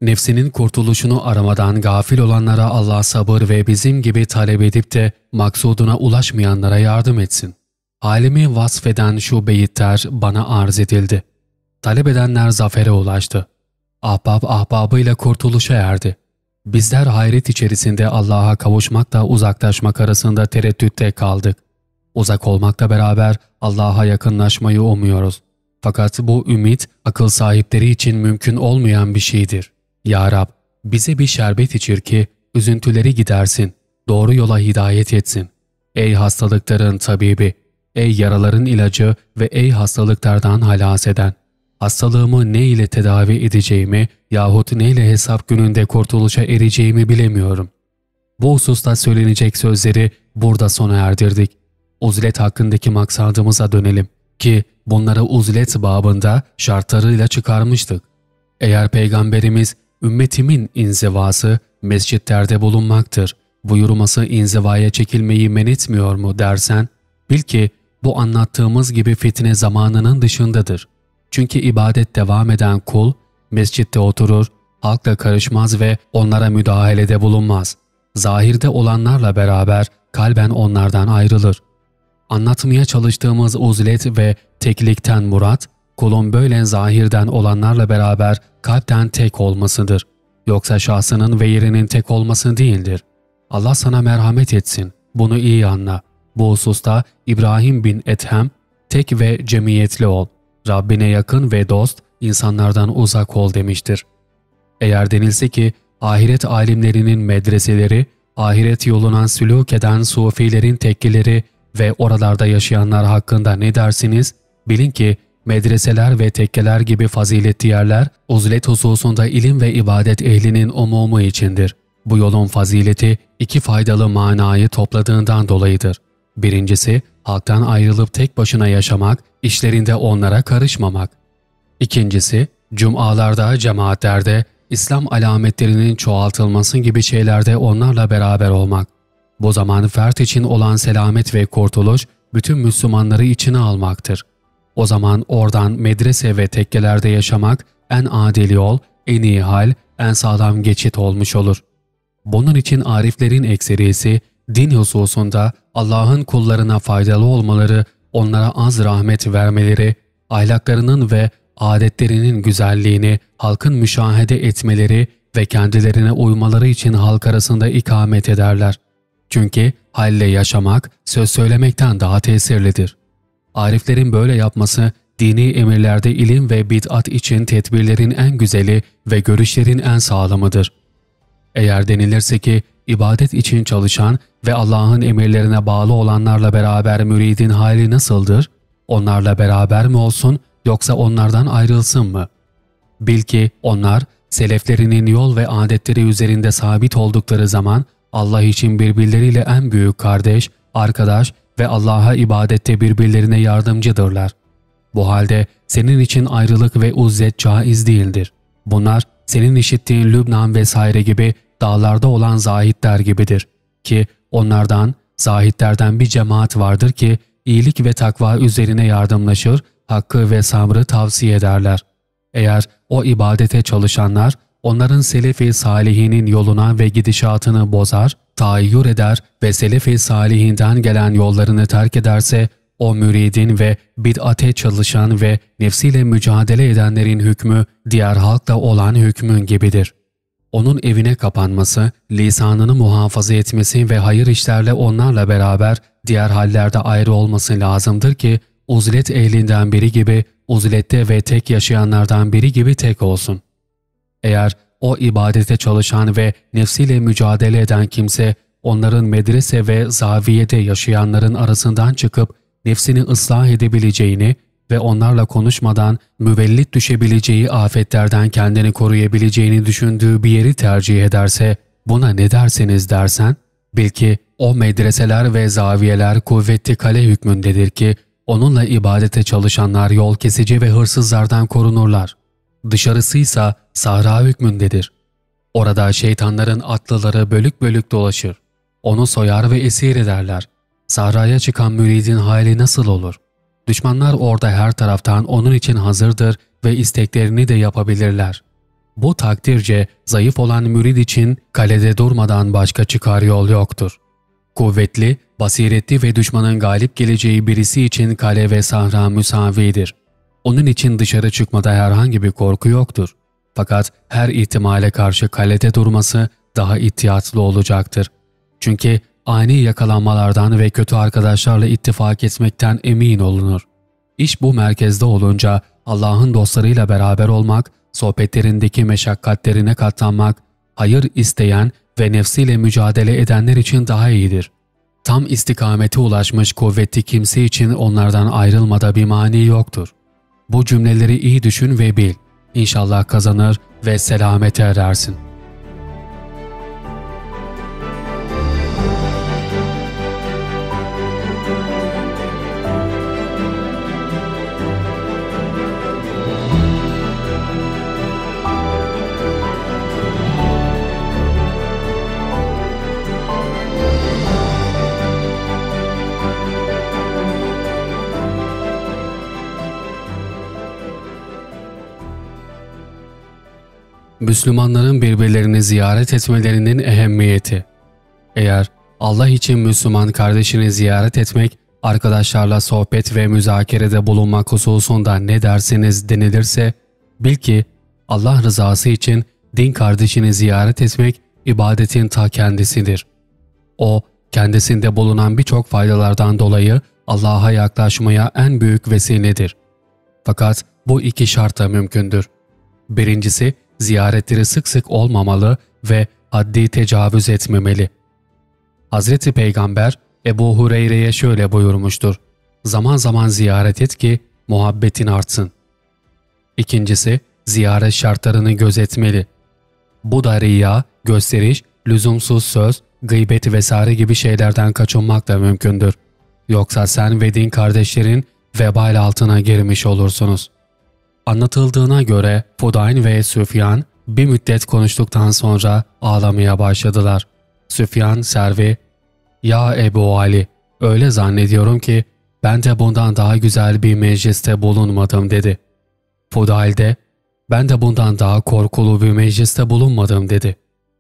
Nefsinin kurtuluşunu aramadan gafil olanlara Allah sabır ve bizim gibi talep edip de maksuduna ulaşmayanlara yardım etsin. Halimi vasfeden şu beyitler bana arz edildi. Talep edenler zafere ulaştı. Ahbab ahbabıyla kurtuluşa erdi. Bizler hayret içerisinde Allah'a kavuşmakla uzaklaşmak arasında tereddütte kaldık. Uzak olmakla beraber Allah'a yakınlaşmayı umuyoruz. Fakat bu ümit akıl sahipleri için mümkün olmayan bir şeydir. Ya Rab, bize bir şerbet içir ki üzüntüleri gidersin, doğru yola hidayet etsin. Ey hastalıkların tabibi, ey yaraların ilacı ve ey hastalıklardan halas eden. Hastalığımı ne ile tedavi edeceğimi yahut ne ile hesap gününde kurtuluşa ereceğimi bilemiyorum. Bu hususta söylenecek sözleri burada sona erdirdik. Uzlet hakkındaki maksadımıza dönelim ki bunları uzlet babında şartlarıyla çıkarmıştık. Eğer Peygamberimiz ümmetimin inzivası mescitlerde bulunmaktır buyurması inzivaya çekilmeyi men etmiyor mu dersen, bil ki bu anlattığımız gibi fitne zamanının dışındadır. Çünkü ibadet devam eden kul, mescitte oturur, halkla karışmaz ve onlara müdahalede bulunmaz. Zahirde olanlarla beraber kalben onlardan ayrılır. Anlatmaya çalıştığımız uzlet ve teklikten murat, kulun böyle zahirden olanlarla beraber kalpten tek olmasıdır. Yoksa şahsının ve yerinin tek olması değildir. Allah sana merhamet etsin. Bunu iyi anla. Bu hususta İbrahim bin Ethem, tek ve cemiyetli ol. Rabbine yakın ve dost, insanlardan uzak ol demiştir. Eğer denilse ki ahiret alimlerinin medreseleri, ahiret yoluna sülûk eden sufilerin tekkileri ve oralarda yaşayanlar hakkında ne dersiniz? Bilin ki medreseler ve tekkeler gibi faziletli yerler uzlet hususunda ilim ve ibadet ehlinin umumu içindir. Bu yolun fazileti iki faydalı manayı topladığından dolayıdır. Birincisi, halktan ayrılıp tek başına yaşamak, işlerinde onlara karışmamak. İkincisi, cumalarda, cemaatlerde, İslam alametlerinin çoğaltılması gibi şeylerde onlarla beraber olmak. Bu zaman fert için olan selamet ve kurtuluş, bütün Müslümanları içine almaktır. O zaman oradan medrese ve tekkelerde yaşamak en adil yol, en iyi hal, en sağlam geçit olmuş olur. Bunun için ariflerin ekserisi, din hususunda Allah'ın kullarına faydalı olmaları, onlara az rahmet vermeleri, ahlaklarının ve adetlerinin güzelliğini halkın müşahede etmeleri ve kendilerine uymaları için halk arasında ikamet ederler. Çünkü halle yaşamak söz söylemekten daha tesirlidir. Ariflerin böyle yapması dini emirlerde ilim ve bid'at için tedbirlerin en güzeli ve görüşlerin en sağlamıdır. Eğer denilirse ki ibadet için çalışan ve Allah'ın emirlerine bağlı olanlarla beraber müridin hali nasıldır? Onlarla beraber mi olsun yoksa onlardan ayrılsın mı? Bil ki onlar seleflerinin yol ve adetleri üzerinde sabit oldukları zaman Allah için birbirleriyle en büyük kardeş, arkadaş ve Allah'a ibadette birbirlerine yardımcıdırlar. Bu halde senin için ayrılık ve uzzet caiz değildir. Bunlar senin işittiğin Lübnan vesaire gibi dağlarda olan zahitler gibidir. Ki onlardan, zahitlerden bir cemaat vardır ki iyilik ve takva üzerine yardımlaşır, hakkı ve sabrı tavsiye ederler. Eğer o ibadete çalışanlar onların selefi salihinin yoluna ve gidişatını bozar, tayyur eder ve selefi salihinden gelen yollarını terk ederse, o müridin ve bid'ate çalışan ve nefsiyle mücadele edenlerin hükmü diğer halkla olan hükmün gibidir. Onun evine kapanması, lisanını muhafaza etmesi ve hayır işlerle onlarla beraber diğer hallerde ayrı olması lazımdır ki, uzlet ehlinden biri gibi, uzlette ve tek yaşayanlardan biri gibi tek olsun. Eğer o ibadete çalışan ve nefsiyle mücadele eden kimse, onların medrese ve zaviyede yaşayanların arasından çıkıp nefsini ıslah edebileceğini ve onlarla konuşmadan müvellit düşebileceği afetlerden kendini koruyabileceğini düşündüğü bir yeri tercih ederse, buna ne derseniz dersen, bil ki o medreseler ve zaviyeler kuvvetli kale hükmündedir ki, onunla ibadete çalışanlar yol kesici ve hırsızlardan korunurlar. Dışarısıysa sahra hükmündedir. Orada şeytanların atlıları bölük bölük dolaşır. Onu soyar ve esir ederler. Sahraya çıkan müridin hali nasıl olur? Düşmanlar orada her taraftan onun için hazırdır ve isteklerini de yapabilirler. Bu takdirce zayıf olan mürid için kalede durmadan başka çıkar yol yoktur. Kuvvetli, basiretli ve düşmanın galip geleceği birisi için kale ve sahra müsavidir. Onun için dışarı çıkmada herhangi bir korku yoktur. Fakat her ihtimale karşı kalede durması daha ihtiyatlı olacaktır. Çünkü ani yakalanmalardan ve kötü arkadaşlarla ittifak etmekten emin olunur. İş bu merkezde olunca Allah'ın dostlarıyla beraber olmak, sohbetlerindeki meşakkatlerine katlanmak, hayır isteyen ve nefsiyle mücadele edenler için daha iyidir. Tam istikamete ulaşmış kuvvetli kimse için onlardan ayrılmada bir mani yoktur. Bu cümleleri iyi düşün ve bil. İnşallah kazanır ve selamete erersin.'' Müslümanların birbirlerini ziyaret etmelerinin ehemmiyeti. Eğer Allah için Müslüman kardeşini ziyaret etmek, arkadaşlarla sohbet ve müzakerede bulunmak hususunda ne dersiniz denilirse, bil ki Allah rızası için din kardeşini ziyaret etmek ibadetin ta kendisidir. O, kendisinde bulunan birçok faydalardan dolayı Allah'a yaklaşmaya en büyük vesiledir. Fakat bu iki şart da mümkündür. Birincisi, ziyaretleri sık sık olmamalı ve haddi tecavüz etmemeli. Hazreti Peygamber Ebu Hureyre'ye şöyle buyurmuştur. Zaman zaman ziyaret et ki muhabbetin artsın. İkincisi, ziyaret şartlarını gözetmeli. Bu da riya, gösteriş, lüzumsuz söz, gıybet vesaire gibi şeylerden kaçınmak da mümkündür. Yoksa sen ve din kardeşlerin vebal altına girmiş olursunuz. Anlatıldığına göre Fudayn ve Süfyan bir müddet konuştuktan sonra ağlamaya başladılar. Süfyan Servi, ''Ya Ebu Ali, öyle zannediyorum ki ben de bundan daha güzel bir mecliste bulunmadım.'' dedi. Fudayl de ben de bundan daha korkulu bir mecliste bulunmadım dedi.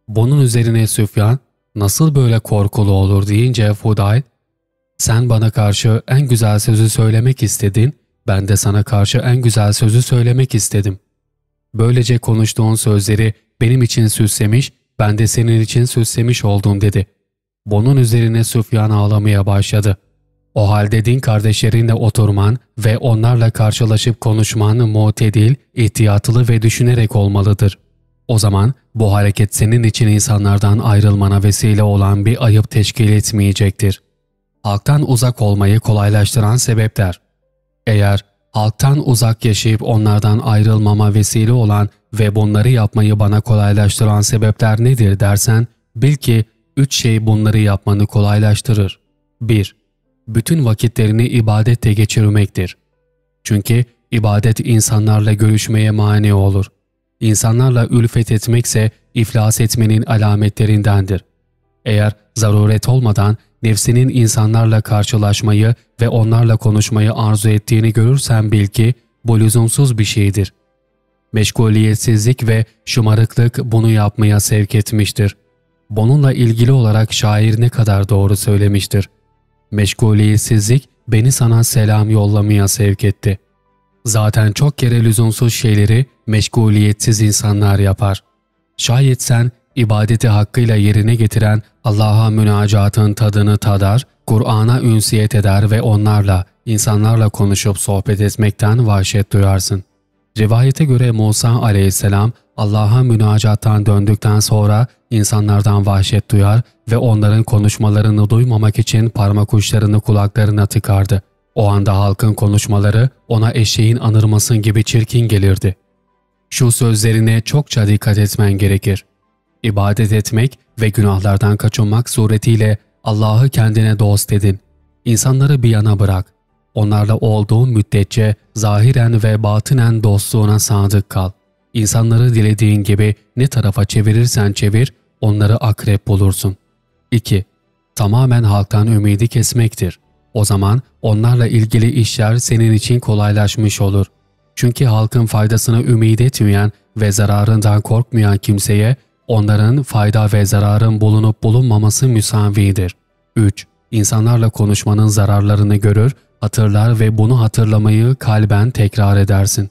Bunun üzerine Süfyan nasıl böyle korkulu olur deyince Fudayl sen bana karşı en güzel sözü söylemek istedin, ben de sana karşı en güzel sözü söylemek istedim. Böylece konuştuğun sözleri benim için süslemiş, ben de senin için süslemiş oldum dedi. Bunun üzerine Süfyan ağlamaya başladı. O halde din kardeşlerinle oturman ve onlarla karşılaşıp konuşman mutedil, ihtiyatlı ve düşünerek olmalıdır. O zaman bu hareket senin için insanlardan ayrılmana vesile olan bir ayıp teşkil etmeyecektir. Halktan uzak olmayı kolaylaştıran sebepler Eğer halktan uzak yaşayıp onlardan ayrılmama vesile olan ve bunları yapmayı bana kolaylaştıran sebepler nedir dersen, bil ki üç şey bunları yapmanı kolaylaştırır. 1 bütün vakitlerini ibadette geçirmektir. Çünkü ibadet insanlarla görüşmeye mani olur. İnsanlarla ülfet etmekse iflas etmenin alametlerindendir. Eğer zaruret olmadan nefsinin insanlarla karşılaşmayı ve onlarla konuşmayı arzu ettiğini görürsen bil ki bu lüzumsuz bir şeydir. Meşguliyetsizlik ve şımarıklık bunu yapmaya sevk etmiştir. Bununla ilgili olarak şair ne kadar doğru söylemiştir. Meşguliyetsizlik beni sana selam yollamaya sevk etti. Zaten çok kere lüzumsuz şeyleri meşguliyetsiz insanlar yapar. Şayet sen ibadeti hakkıyla yerine getiren Allah'a münacatın tadını tadar, Kur'an'a ünsiyet eder ve onlarla, insanlarla konuşup sohbet etmekten vahşet duyarsın. Rivayete göre Musa aleyhisselam Allah'a münacattan döndükten sonra insanlardan vahşet duyar ve onların konuşmalarını duymamak için parmak uçlarını kulaklarına tıkardı. O anda halkın konuşmaları ona eşeğin anırmasın gibi çirkin gelirdi. Şu sözlerine çokça dikkat etmen gerekir. İbadet etmek ve günahlardan kaçınmak suretiyle Allah'ı kendine dost edin. İnsanları bir yana bırak. Onlarla olduğun müddetçe zahiren ve batınen dostluğuna sadık kal. İnsanları dilediğin gibi ne tarafa çevirirsen çevir, onları akrep bulursun. 2. Tamamen halktan ümidi kesmektir. O zaman onlarla ilgili işler senin için kolaylaşmış olur. Çünkü halkın faydasını ümit etmeyen ve zararından korkmayan kimseye onların fayda ve zararın bulunup bulunmaması müsavidir. 3. İnsanlarla konuşmanın zararlarını görür, hatırlar ve bunu hatırlamayı kalben tekrar edersin.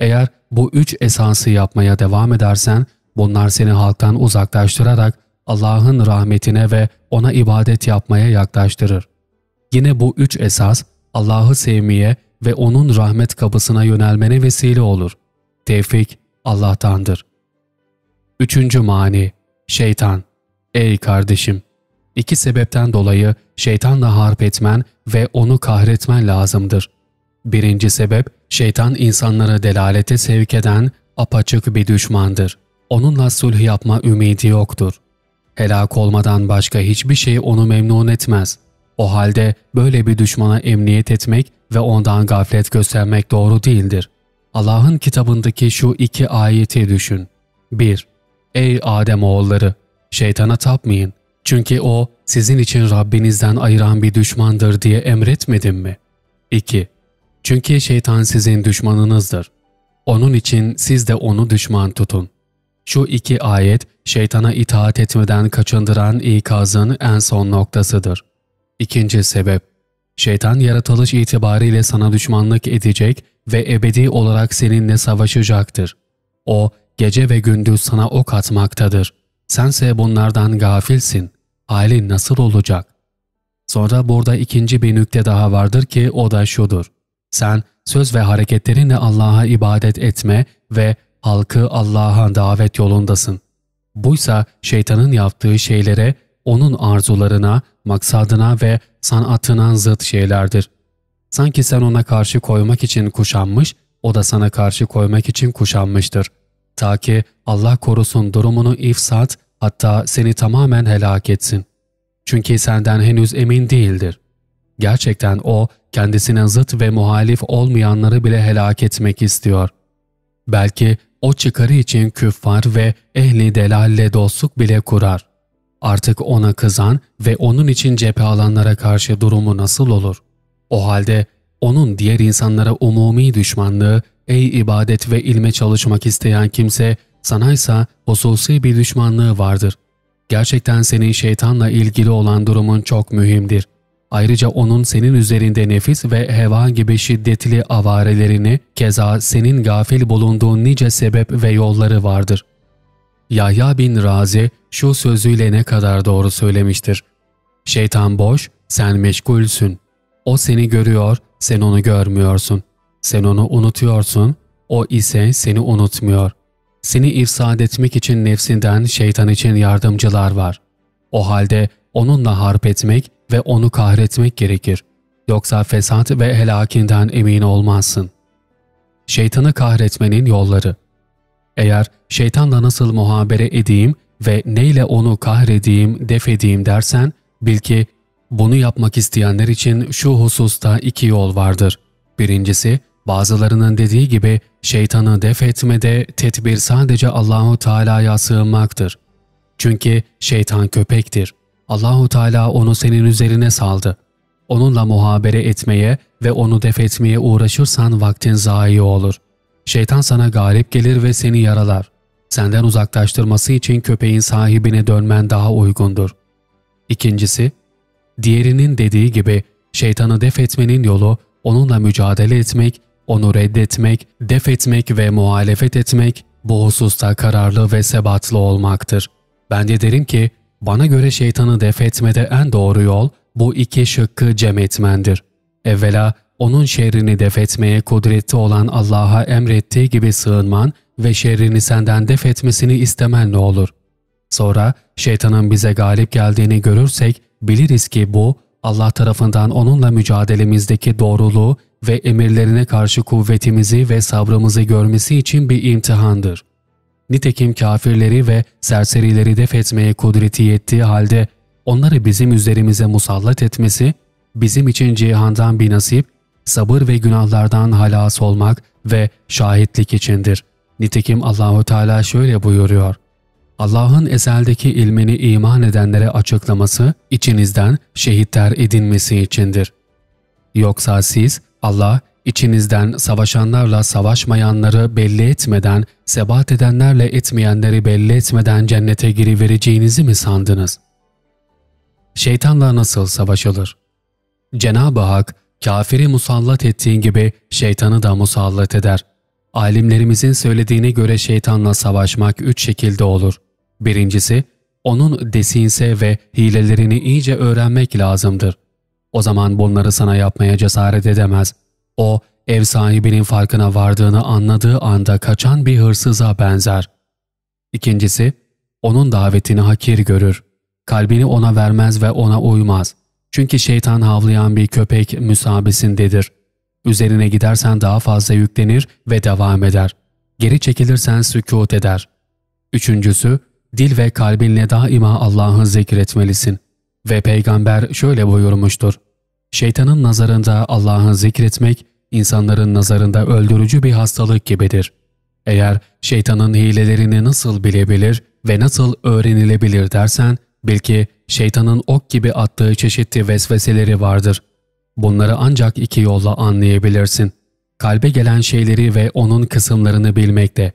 Eğer bu üç esası yapmaya devam edersen, bunlar seni halktan uzaklaştırarak Allah'ın rahmetine ve ona ibadet yapmaya yaklaştırır. Yine bu üç esas Allah'ı sevmeye ve O'nun rahmet kapısına yönelmene vesile olur. Tevfik Allah'tandır. Üçüncü mani, şeytan. Ey kardeşim! İki sebepten dolayı şeytanla harp etmen ve onu kahretmen lazımdır. Birinci sebep, şeytan insanları delalete sevk eden apaçık bir düşmandır. Onunla sulh yapma ümidi yoktur. Helak olmadan başka hiçbir şey onu memnun etmez. O halde böyle bir düşmana emniyet etmek ve ondan gaflet göstermek doğru değildir. Allah'ın kitabındaki şu iki ayeti düşün. 1. Ey Adem oğulları! Şeytana tapmayın. Çünkü o sizin için Rabbinizden ayıran bir düşmandır diye emretmedim mi? 2. Çünkü şeytan sizin düşmanınızdır. Onun için siz de onu düşman tutun. Şu iki ayet şeytana itaat etmeden kaçındıran ikazın en son noktasıdır. İkinci sebep, şeytan yaratılış itibariyle sana düşmanlık edecek ve ebedi olarak seninle savaşacaktır. O, gece ve gündüz sana ok atmaktadır. Sense bunlardan gafilsin. Halin nasıl olacak? Sonra burada ikinci bir nükte daha vardır ki o da şudur. Sen söz ve hareketlerinle Allah'a ibadet etme ve halkı Allah'a davet yolundasın. Buysa şeytanın yaptığı şeylere, onun arzularına, maksadına ve sanatına zıt şeylerdir. Sanki sen ona karşı koymak için kuşanmış, o da sana karşı koymak için kuşanmıştır. Ta ki Allah korusun durumunu ifsat, hatta seni tamamen helak etsin. Çünkü senden henüz emin değildir. Gerçekten o, kendisine zıt ve muhalif olmayanları bile helak etmek istiyor. Belki o çıkarı için küffar ve ehli delalle dostluk bile kurar. Artık ona kızan ve onun için cephe alanlara karşı durumu nasıl olur? O halde onun diğer insanlara umumi düşmanlığı, ey ibadet ve ilme çalışmak isteyen kimse, sana ise hususi bir düşmanlığı vardır. Gerçekten senin şeytanla ilgili olan durumun çok mühimdir. Ayrıca onun senin üzerinde nefis ve heva gibi şiddetli avarelerini, keza senin gafil bulunduğun nice sebep ve yolları vardır. Yahya bin Razi şu sözüyle ne kadar doğru söylemiştir. Şeytan boş, sen meşgulsün. O seni görüyor, sen onu görmüyorsun. Sen onu unutuyorsun, o ise seni unutmuyor. Seni ifsad etmek için nefsinden şeytan için yardımcılar var. O halde onunla harp etmek ve onu kahretmek gerekir. Yoksa fesat ve helakinden emin olmazsın. Şeytanı kahretmenin yolları Eğer şeytanla nasıl muhabere edeyim ve neyle onu kahredeyim, def edeyim dersen, bil ki bunu yapmak isteyenler için şu hususta iki yol vardır. Birincisi, bazılarının dediği gibi şeytanı def etmede tedbir sadece Allahu Teala'ya sığınmaktır. Çünkü şeytan köpektir. Allahu Teala onu senin üzerine saldı. Onunla muhabere etmeye ve onu def etmeye uğraşırsan vaktin zayi olur. Şeytan sana galip gelir ve seni yaralar. Senden uzaklaştırması için köpeğin sahibine dönmen daha uygundur. İkincisi, diğerinin dediği gibi şeytanı def etmenin yolu onunla mücadele etmek, onu reddetmek, def etmek ve muhalefet etmek bu hususta kararlı ve sebatlı olmaktır. Ben de derim ki bana göre şeytanı def etmede en doğru yol bu iki şıkkı cem etmendir. Evvela onun şerrini def etmeye kudretli olan Allah'a emrettiği gibi sığınman ve şerrini senden def etmesini istemen ne olur? Sonra şeytanın bize galip geldiğini görürsek biliriz ki bu Allah tarafından onunla mücadelemizdeki doğruluğu ve emirlerine karşı kuvvetimizi ve sabrımızı görmesi için bir imtihandır. Nitekim kafirleri ve serserileri def etmeye kudreti yettiği halde onları bizim üzerimize musallat etmesi, bizim için cihandan bir nasip, sabır ve günahlardan halas olmak ve şahitlik içindir. Nitekim Allahu Teala şöyle buyuruyor. Allah'ın ezeldeki ilmini iman edenlere açıklaması, içinizden şehitler edinmesi içindir. Yoksa siz Allah İçinizden savaşanlarla savaşmayanları belli etmeden, sebat edenlerle etmeyenleri belli etmeden cennete girivereceğinizi mi sandınız? Şeytanla nasıl savaşılır? Cenab-ı Hak, kafiri musallat ettiğin gibi şeytanı da musallat eder. Alimlerimizin söylediğine göre şeytanla savaşmak üç şekilde olur. Birincisi, onun desinse ve hilelerini iyice öğrenmek lazımdır. O zaman bunları sana yapmaya cesaret edemez. O, ev sahibinin farkına vardığını anladığı anda kaçan bir hırsıza benzer. İkincisi, onun davetini hakir görür. Kalbini ona vermez ve ona uymaz. Çünkü şeytan havlayan bir köpek müsabesindedir. Üzerine gidersen daha fazla yüklenir ve devam eder. Geri çekilirsen sükut eder. Üçüncüsü, dil ve kalbinle daima Allah'ı zikretmelisin. Ve peygamber şöyle buyurmuştur. Şeytanın nazarında Allah'ı zikretmek, insanların nazarında öldürücü bir hastalık gibidir. Eğer şeytanın hilelerini nasıl bilebilir ve nasıl öğrenilebilir dersen, bil ki şeytanın ok gibi attığı çeşitli vesveseleri vardır. Bunları ancak iki yolla anlayabilirsin. Kalbe gelen şeyleri ve onun kısımlarını bilmekte.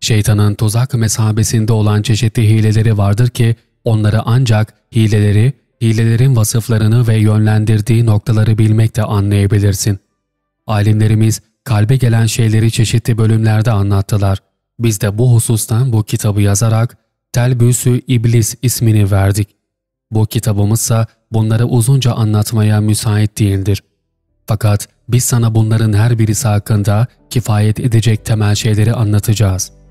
Şeytanın tuzak mesabesinde olan çeşitli hileleri vardır ki onları ancak hileleri, hilelerin vasıflarını ve yönlendirdiği noktaları bilmekle anlayabilirsin. Alimlerimiz kalbe gelen şeyleri çeşitli bölümlerde anlattılar. Biz de bu husustan bu kitabı yazarak Telbüsü İblis ismini verdik. Bu kitabımızsa bunları uzunca anlatmaya müsait değildir. Fakat biz sana bunların her birisi hakkında kifayet edecek temel şeyleri anlatacağız.''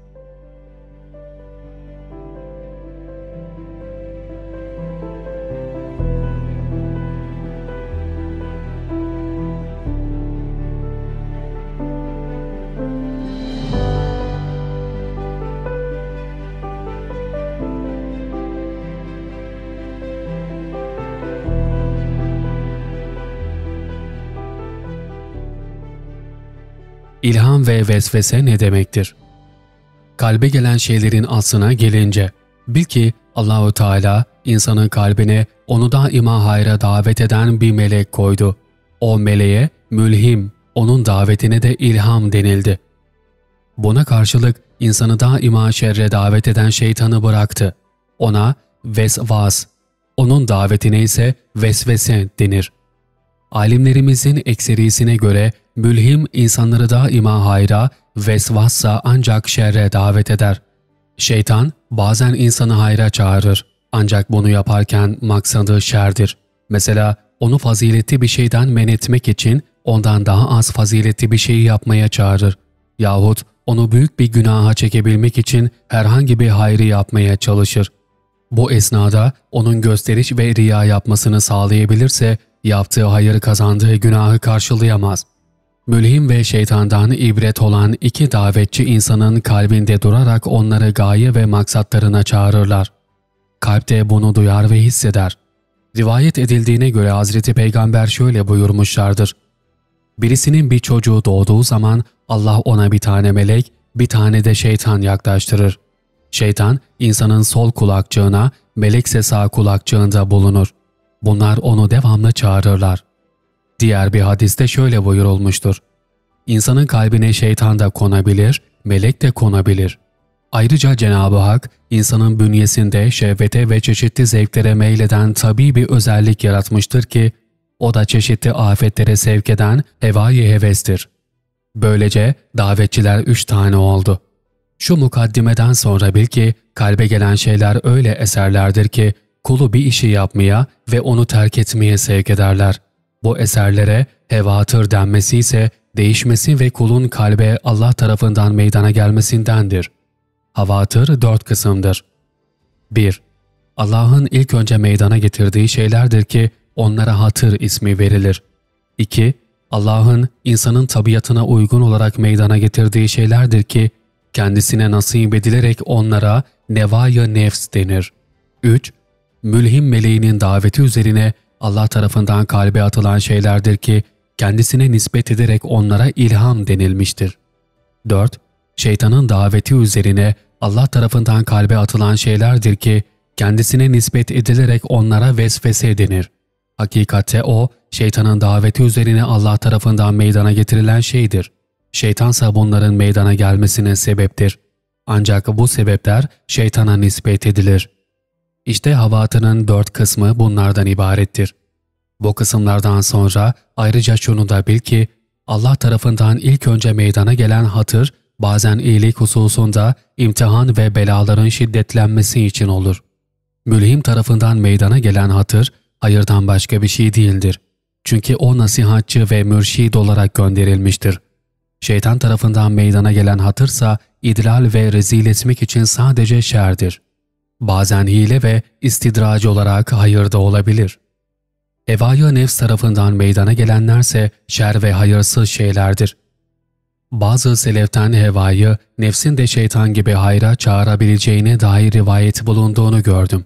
İlham ve vesvese ne demektir? Kalbe gelen şeylerin aslına gelince, bil ki Allahu Teala insanın kalbine onu daima hayra davet eden bir melek koydu. O meleğe mülhim, onun davetine de ilham denildi. Buna karşılık insanı daima şerre davet eden şeytanı bıraktı. Ona vesvas, onun davetine ise vesvese denir. Alimlerimizin ekserisine göre Mülhim insanları daima hayra, vesvassa ancak şerre davet eder. Şeytan bazen insanı hayra çağırır. Ancak bunu yaparken maksadı şerdir. Mesela onu faziletli bir şeyden men etmek için ondan daha az faziletli bir şeyi yapmaya çağırır. Yahut onu büyük bir günaha çekebilmek için herhangi bir hayrı yapmaya çalışır. Bu esnada onun gösteriş ve riya yapmasını sağlayabilirse yaptığı hayır kazandığı günahı karşılayamaz. Mülhim ve şeytandan ibret olan iki davetçi insanın kalbinde durarak onları gaye ve maksatlarına çağırırlar. Kalp de bunu duyar ve hisseder. Rivayet edildiğine göre Hazreti Peygamber şöyle buyurmuşlardır. Birisinin bir çocuğu doğduğu zaman Allah ona bir tane melek, bir tane de şeytan yaklaştırır. Şeytan, insanın sol kulakçığına, melekse sağ kulakçığında bulunur. Bunlar onu devamlı çağırırlar. Diğer bir hadiste şöyle buyurulmuştur. İnsanın kalbine şeytan da konabilir, melek de konabilir. Ayrıca Cenab-ı Hak, insanın bünyesinde şehvete ve çeşitli zevklere meyleden tabi bir özellik yaratmıştır ki, o da çeşitli afetlere sevk eden hevai hevestir. Böylece davetçiler üç tane oldu. Şu mukaddimeden sonra bil ki, kalbe gelen şeyler öyle eserlerdir ki, kulu bir işi yapmaya ve onu terk etmeye sevk ederler.'' Bu eserlere hevatır denmesi ise değişmesi ve kulun kalbe Allah tarafından meydana gelmesindendir. Havatır dört kısımdır. 1. Allah'ın ilk önce meydana getirdiği şeylerdir ki onlara hatır ismi verilir. 2. Allah'ın insanın tabiatına uygun olarak meydana getirdiği şeylerdir ki kendisine nasip edilerek onlara nevaya nefs denir. 3. Mülhim meleğinin daveti üzerine Allah tarafından kalbe atılan şeylerdir ki kendisine nispet ederek onlara ilham denilmiştir. 4. Şeytanın daveti üzerine Allah tarafından kalbe atılan şeylerdir ki kendisine nispet edilerek onlara vesvese denir. Hakikatte o, şeytanın daveti üzerine Allah tarafından meydana getirilen şeydir. Şeytansa bunların meydana gelmesine sebeptir. Ancak bu sebepler şeytana nispet edilir. İşte havatının dört kısmı bunlardan ibarettir. Bu kısımlardan sonra ayrıca şunu da bil ki Allah tarafından ilk önce meydana gelen hatır bazen iyilik hususunda imtihan ve belaların şiddetlenmesi için olur. Mülhim tarafından meydana gelen hatır hayırdan başka bir şey değildir. Çünkü o nasihatçı ve mürşid olarak gönderilmiştir. Şeytan tarafından meydana gelen hatırsa idlal ve rezil etmek için sadece şerdir. Bazen hile ve istidracı olarak hayırda olabilir. Hevaya nefs tarafından meydana gelenlerse şer ve hayırsız şeylerdir. Bazı seleften hevayı nefsin de şeytan gibi hayra çağırabileceğine dair rivayet bulunduğunu gördüm.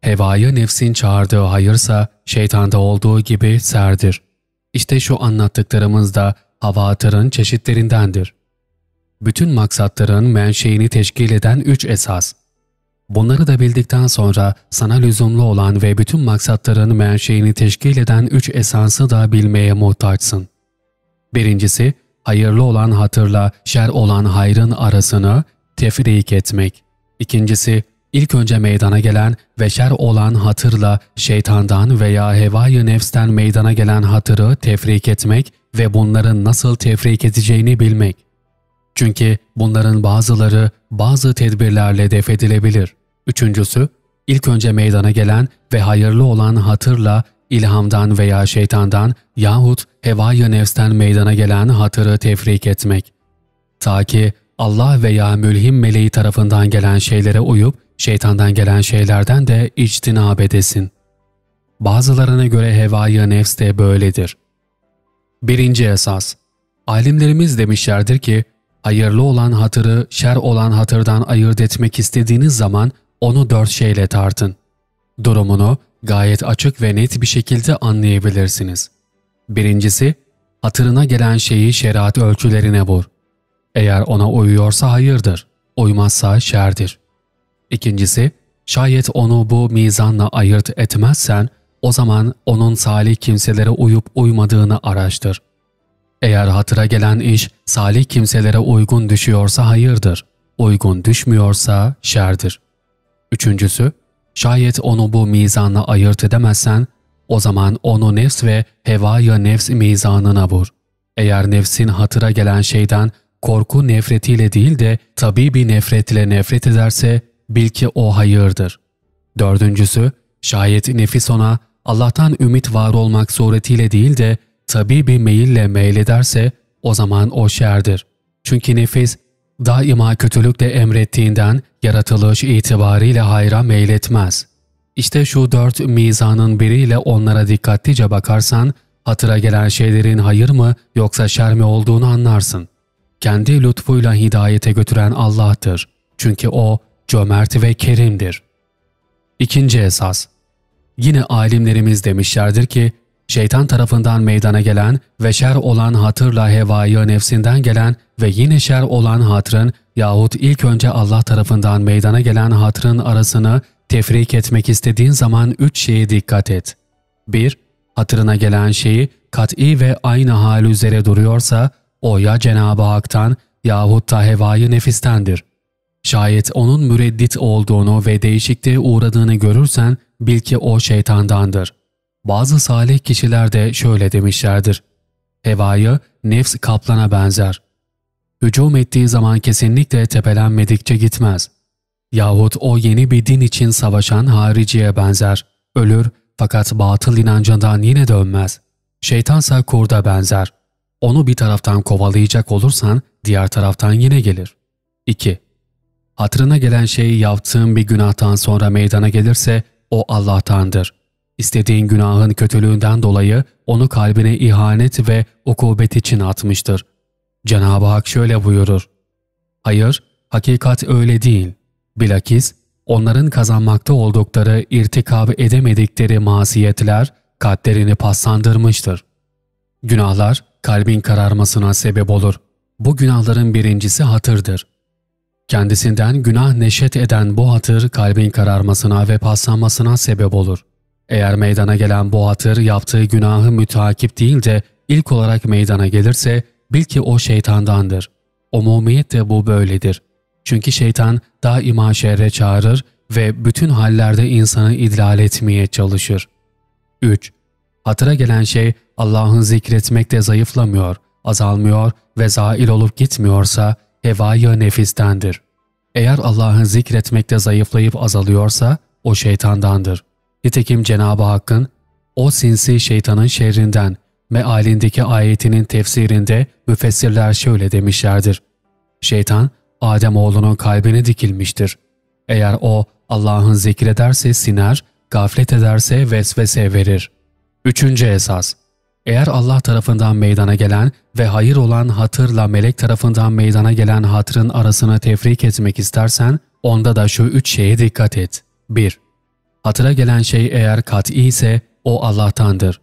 Hevayı nefsin çağırdığı hayırsa şeytanda olduğu gibi serdir. İşte şu anlattıklarımız da havatırın çeşitlerindendir. Bütün maksatların menşeini teşkil eden üç esas. Bunları da bildikten sonra sana lüzumlu olan ve bütün maksatların menşeini teşkil eden üç esansı da bilmeye muhtaçsın. Birincisi, hayırlı olan hatırla şer olan hayrın arasını, tefrik etmek. İkincisi, ilk önce meydana gelen ve şer olan hatırla şeytandan veya hevayı nefsten meydana gelen hatırı tefrik etmek ve bunların nasıl tefrik edeceğini bilmek. Çünkü bunların bazıları bazı tedbirlerle def edilebilir. Üçüncüsü, ilk önce meydana gelen ve hayırlı olan hatırla ilhamdan veya şeytandan yahut hevaya nefsten meydana gelen hatırı tefrik etmek. Ta ki Allah veya mülhim meleği tarafından gelen şeylere uyup şeytandan gelen şeylerden de içtinab edesin. Bazılarına göre hevaya nefs de böyledir. Birinci esas Alimlerimiz demişlerdir ki, hayırlı olan hatırı şer olan hatırdan ayırt etmek istediğiniz zaman onu dört şeyle tartın. Durumunu gayet açık ve net bir şekilde anlayabilirsiniz. Birincisi, hatırına gelen şeyi şeriat ölçülerine vur. Eğer ona uyuyorsa hayırdır, uymazsa şerdir. İkincisi, şayet onu bu mizanla ayırt etmezsen, o zaman onun salih kimselere uyup uymadığını araştır. Eğer hatıra gelen iş salih kimselere uygun düşüyorsa hayırdır, uygun düşmüyorsa şerdir. Üçüncüsü, şayet onu bu mizanla ayırt edemezsen, o zaman onu nefs ve hevaya nefs mizanına vur. Eğer nefsin hatıra gelen şeyden korku nefretiyle değil de tabi bir nefretle nefret ederse bil ki o hayırdır. Dördüncüsü, şayet nefis ona Allah'tan ümit var olmak suretiyle değil de tabi bir meyille meylederse o zaman o şerdir. Çünkü nefis daima kötülükle emrettiğinden yaratılış itibariyle hayra meyletmez. İşte şu dört mizanın biriyle onlara dikkatlice bakarsan, hatıra gelen şeylerin hayır mı yoksa şer mi olduğunu anlarsın. Kendi lütfuyla hidayete götüren Allah'tır. Çünkü O cömert ve kerimdir. İkinci esas Yine alimlerimiz demişlerdir ki, şeytan tarafından meydana gelen ve şer olan hatırla hevayı nefsinden gelen ve yine şer olan hatrın yahut ilk önce Allah tarafından meydana gelen hatrın arasını tefrik etmek istediğin zaman üç şeye dikkat et. 1. Hatırına gelen şeyi kat'i ve aynı hal üzere duruyorsa o ya Cenab-ı Hak'tan yahut da hevayı nefistendir. Şayet onun müreddit olduğunu ve değişikliğe uğradığını görürsen bil ki o şeytandandır. Bazı salih kişiler de şöyle demişlerdir. Hevayı nefs kaplana benzer. Hücum ettiği zaman kesinlikle tepelenmedikçe gitmez. Yahut o yeni bir din için savaşan hariciye benzer. Ölür fakat batıl inancından yine dönmez. Şeytansa kurda benzer. Onu bir taraftan kovalayacak olursan diğer taraftan yine gelir. 2. Hatırına gelen şey yaptığın bir günahtan sonra meydana gelirse o Allah'tandır. İstediğin günahın kötülüğünden dolayı onu kalbine ihanet ve ukubet için atmıştır. Cenab-ı Hak şöyle buyurur. Hayır, hakikat öyle değil. Bilakis onların kazanmakta oldukları irtikab edemedikleri masiyetler kalplerini paslandırmıştır. Günahlar kalbin kararmasına sebep olur. Bu günahların birincisi hatırdır. Kendisinden günah neşet eden bu hatır kalbin kararmasına ve paslanmasına sebep olur. Eğer meydana gelen bu hatır yaptığı günahı müteakip değil de ilk olarak meydana gelirse bil ki o şeytandandır. Umumiyet de bu böyledir. Çünkü şeytan daima şerre çağırır ve bütün hallerde insanı idlal etmeye çalışır. 3. Hatıra gelen şey Allah'ın zikretmekte zayıflamıyor, azalmıyor ve zail olup gitmiyorsa hevaya nefistendir. Eğer Allah'ın zikretmekte zayıflayıp azalıyorsa o şeytandandır. Nitekim Cenab-ı Hakk'ın o sinsi şeytanın şerrinden mealindeki ayetinin tefsirinde müfessirler şöyle demişlerdir. Şeytan Adem oğlunun kalbine dikilmiştir. Eğer o Allah'ın zikrederse siner, gaflet ederse vesvese verir. Üçüncü esas eğer Allah tarafından meydana gelen ve hayır olan hatırla melek tarafından meydana gelen hatırın arasını tefrik etmek istersen, onda da şu üç şeye dikkat et. 1. Hatıra gelen şey eğer kat'i ise o Allah'tandır.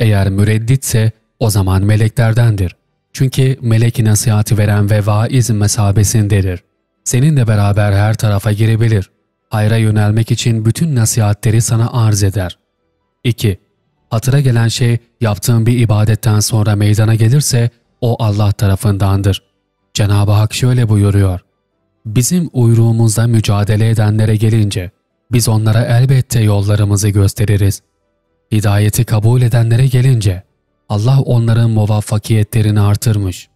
Eğer müredditse o zaman meleklerdendir. Çünkü melek nasihati veren ve vaiz mesabesindedir. Seninle beraber her tarafa girebilir. Hayra yönelmek için bütün nasihatleri sana arz eder. 2. Hatıra gelen şey yaptığın bir ibadetten sonra meydana gelirse o Allah tarafındandır. Cenab-ı Hak şöyle buyuruyor. Bizim uyruğumuzda mücadele edenlere gelince, biz onlara elbette yollarımızı gösteririz. Hidayeti kabul edenlere gelince, Allah onların muvaffakiyetlerini artırmış.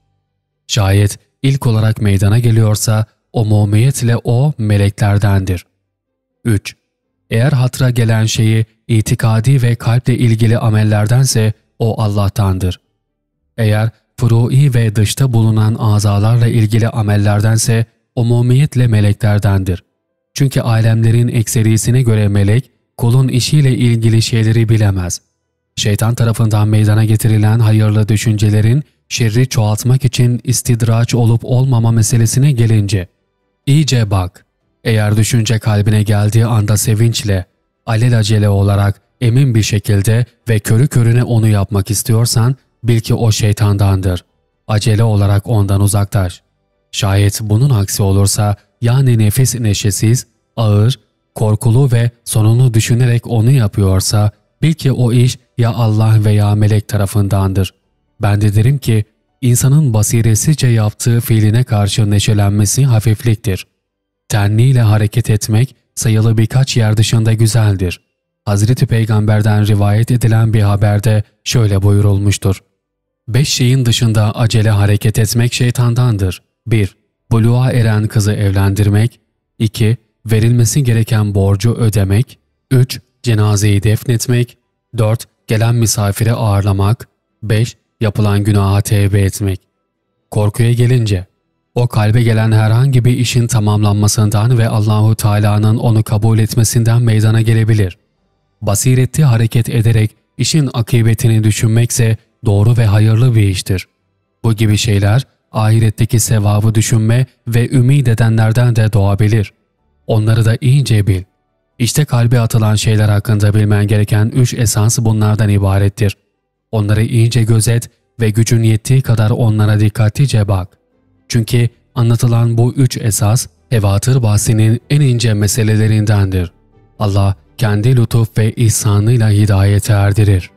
Şayet ilk olarak meydana geliyorsa, o mumiyetle o meleklerdendir. 3. Eğer hatıra gelen şeyi itikadi ve kalple ilgili amellerdense o Allah'tandır. Eğer furui ve dışta bulunan azalarla ilgili amellerdense umumiyetle meleklerdendir. Çünkü alemlerin ekserisine göre melek, kulun işiyle ilgili şeyleri bilemez. Şeytan tarafından meydana getirilen hayırlı düşüncelerin şerri çoğaltmak için istidraç olup olmama meselesine gelince, iyice bak, eğer düşünce kalbine geldiği anda sevinçle, alelacele olarak emin bir şekilde ve körü körüne onu yapmak istiyorsan, bil ki o şeytandandır. Acele olarak ondan uzaklaş. Şayet bunun aksi olursa yani nefis neşesiz, ağır, korkulu ve sonunu düşünerek onu yapıyorsa bil ki o iş ya Allah veya melek tarafındandır. Ben de derim ki insanın basiretsizce yaptığı fiiline karşı neşelenmesi hafifliktir. Tenliyle hareket etmek sayılı birkaç yer dışında güzeldir. Hazreti Peygamber'den rivayet edilen bir haberde şöyle buyurulmuştur. Beş şeyin dışında acele hareket etmek şeytandandır. 1. Buluğa eren kızı evlendirmek. 2. Verilmesi gereken borcu ödemek. 3. Cenazeyi defnetmek. 4. Gelen misafiri ağırlamak. 5. Yapılan günaha tevbe etmek. Korkuya gelince, o kalbe gelen herhangi bir işin tamamlanmasından ve Allahu Teala'nın onu kabul etmesinden meydana gelebilir. Basiretli hareket ederek işin akıbetini düşünmekse doğru ve hayırlı bir iştir. Bu gibi şeyler ahiretteki sevabı düşünme ve ümid edenlerden de doğabilir. Onları da iyice bil. İşte kalbe atılan şeyler hakkında bilmen gereken üç esas bunlardan ibarettir. Onları iyice gözet ve gücün yettiği kadar onlara dikkatlice bak. Çünkü anlatılan bu üç esas Evatır bahsinin en ince meselelerindendir. Allah kendi lütuf ve ihsanıyla hidayete erdirir.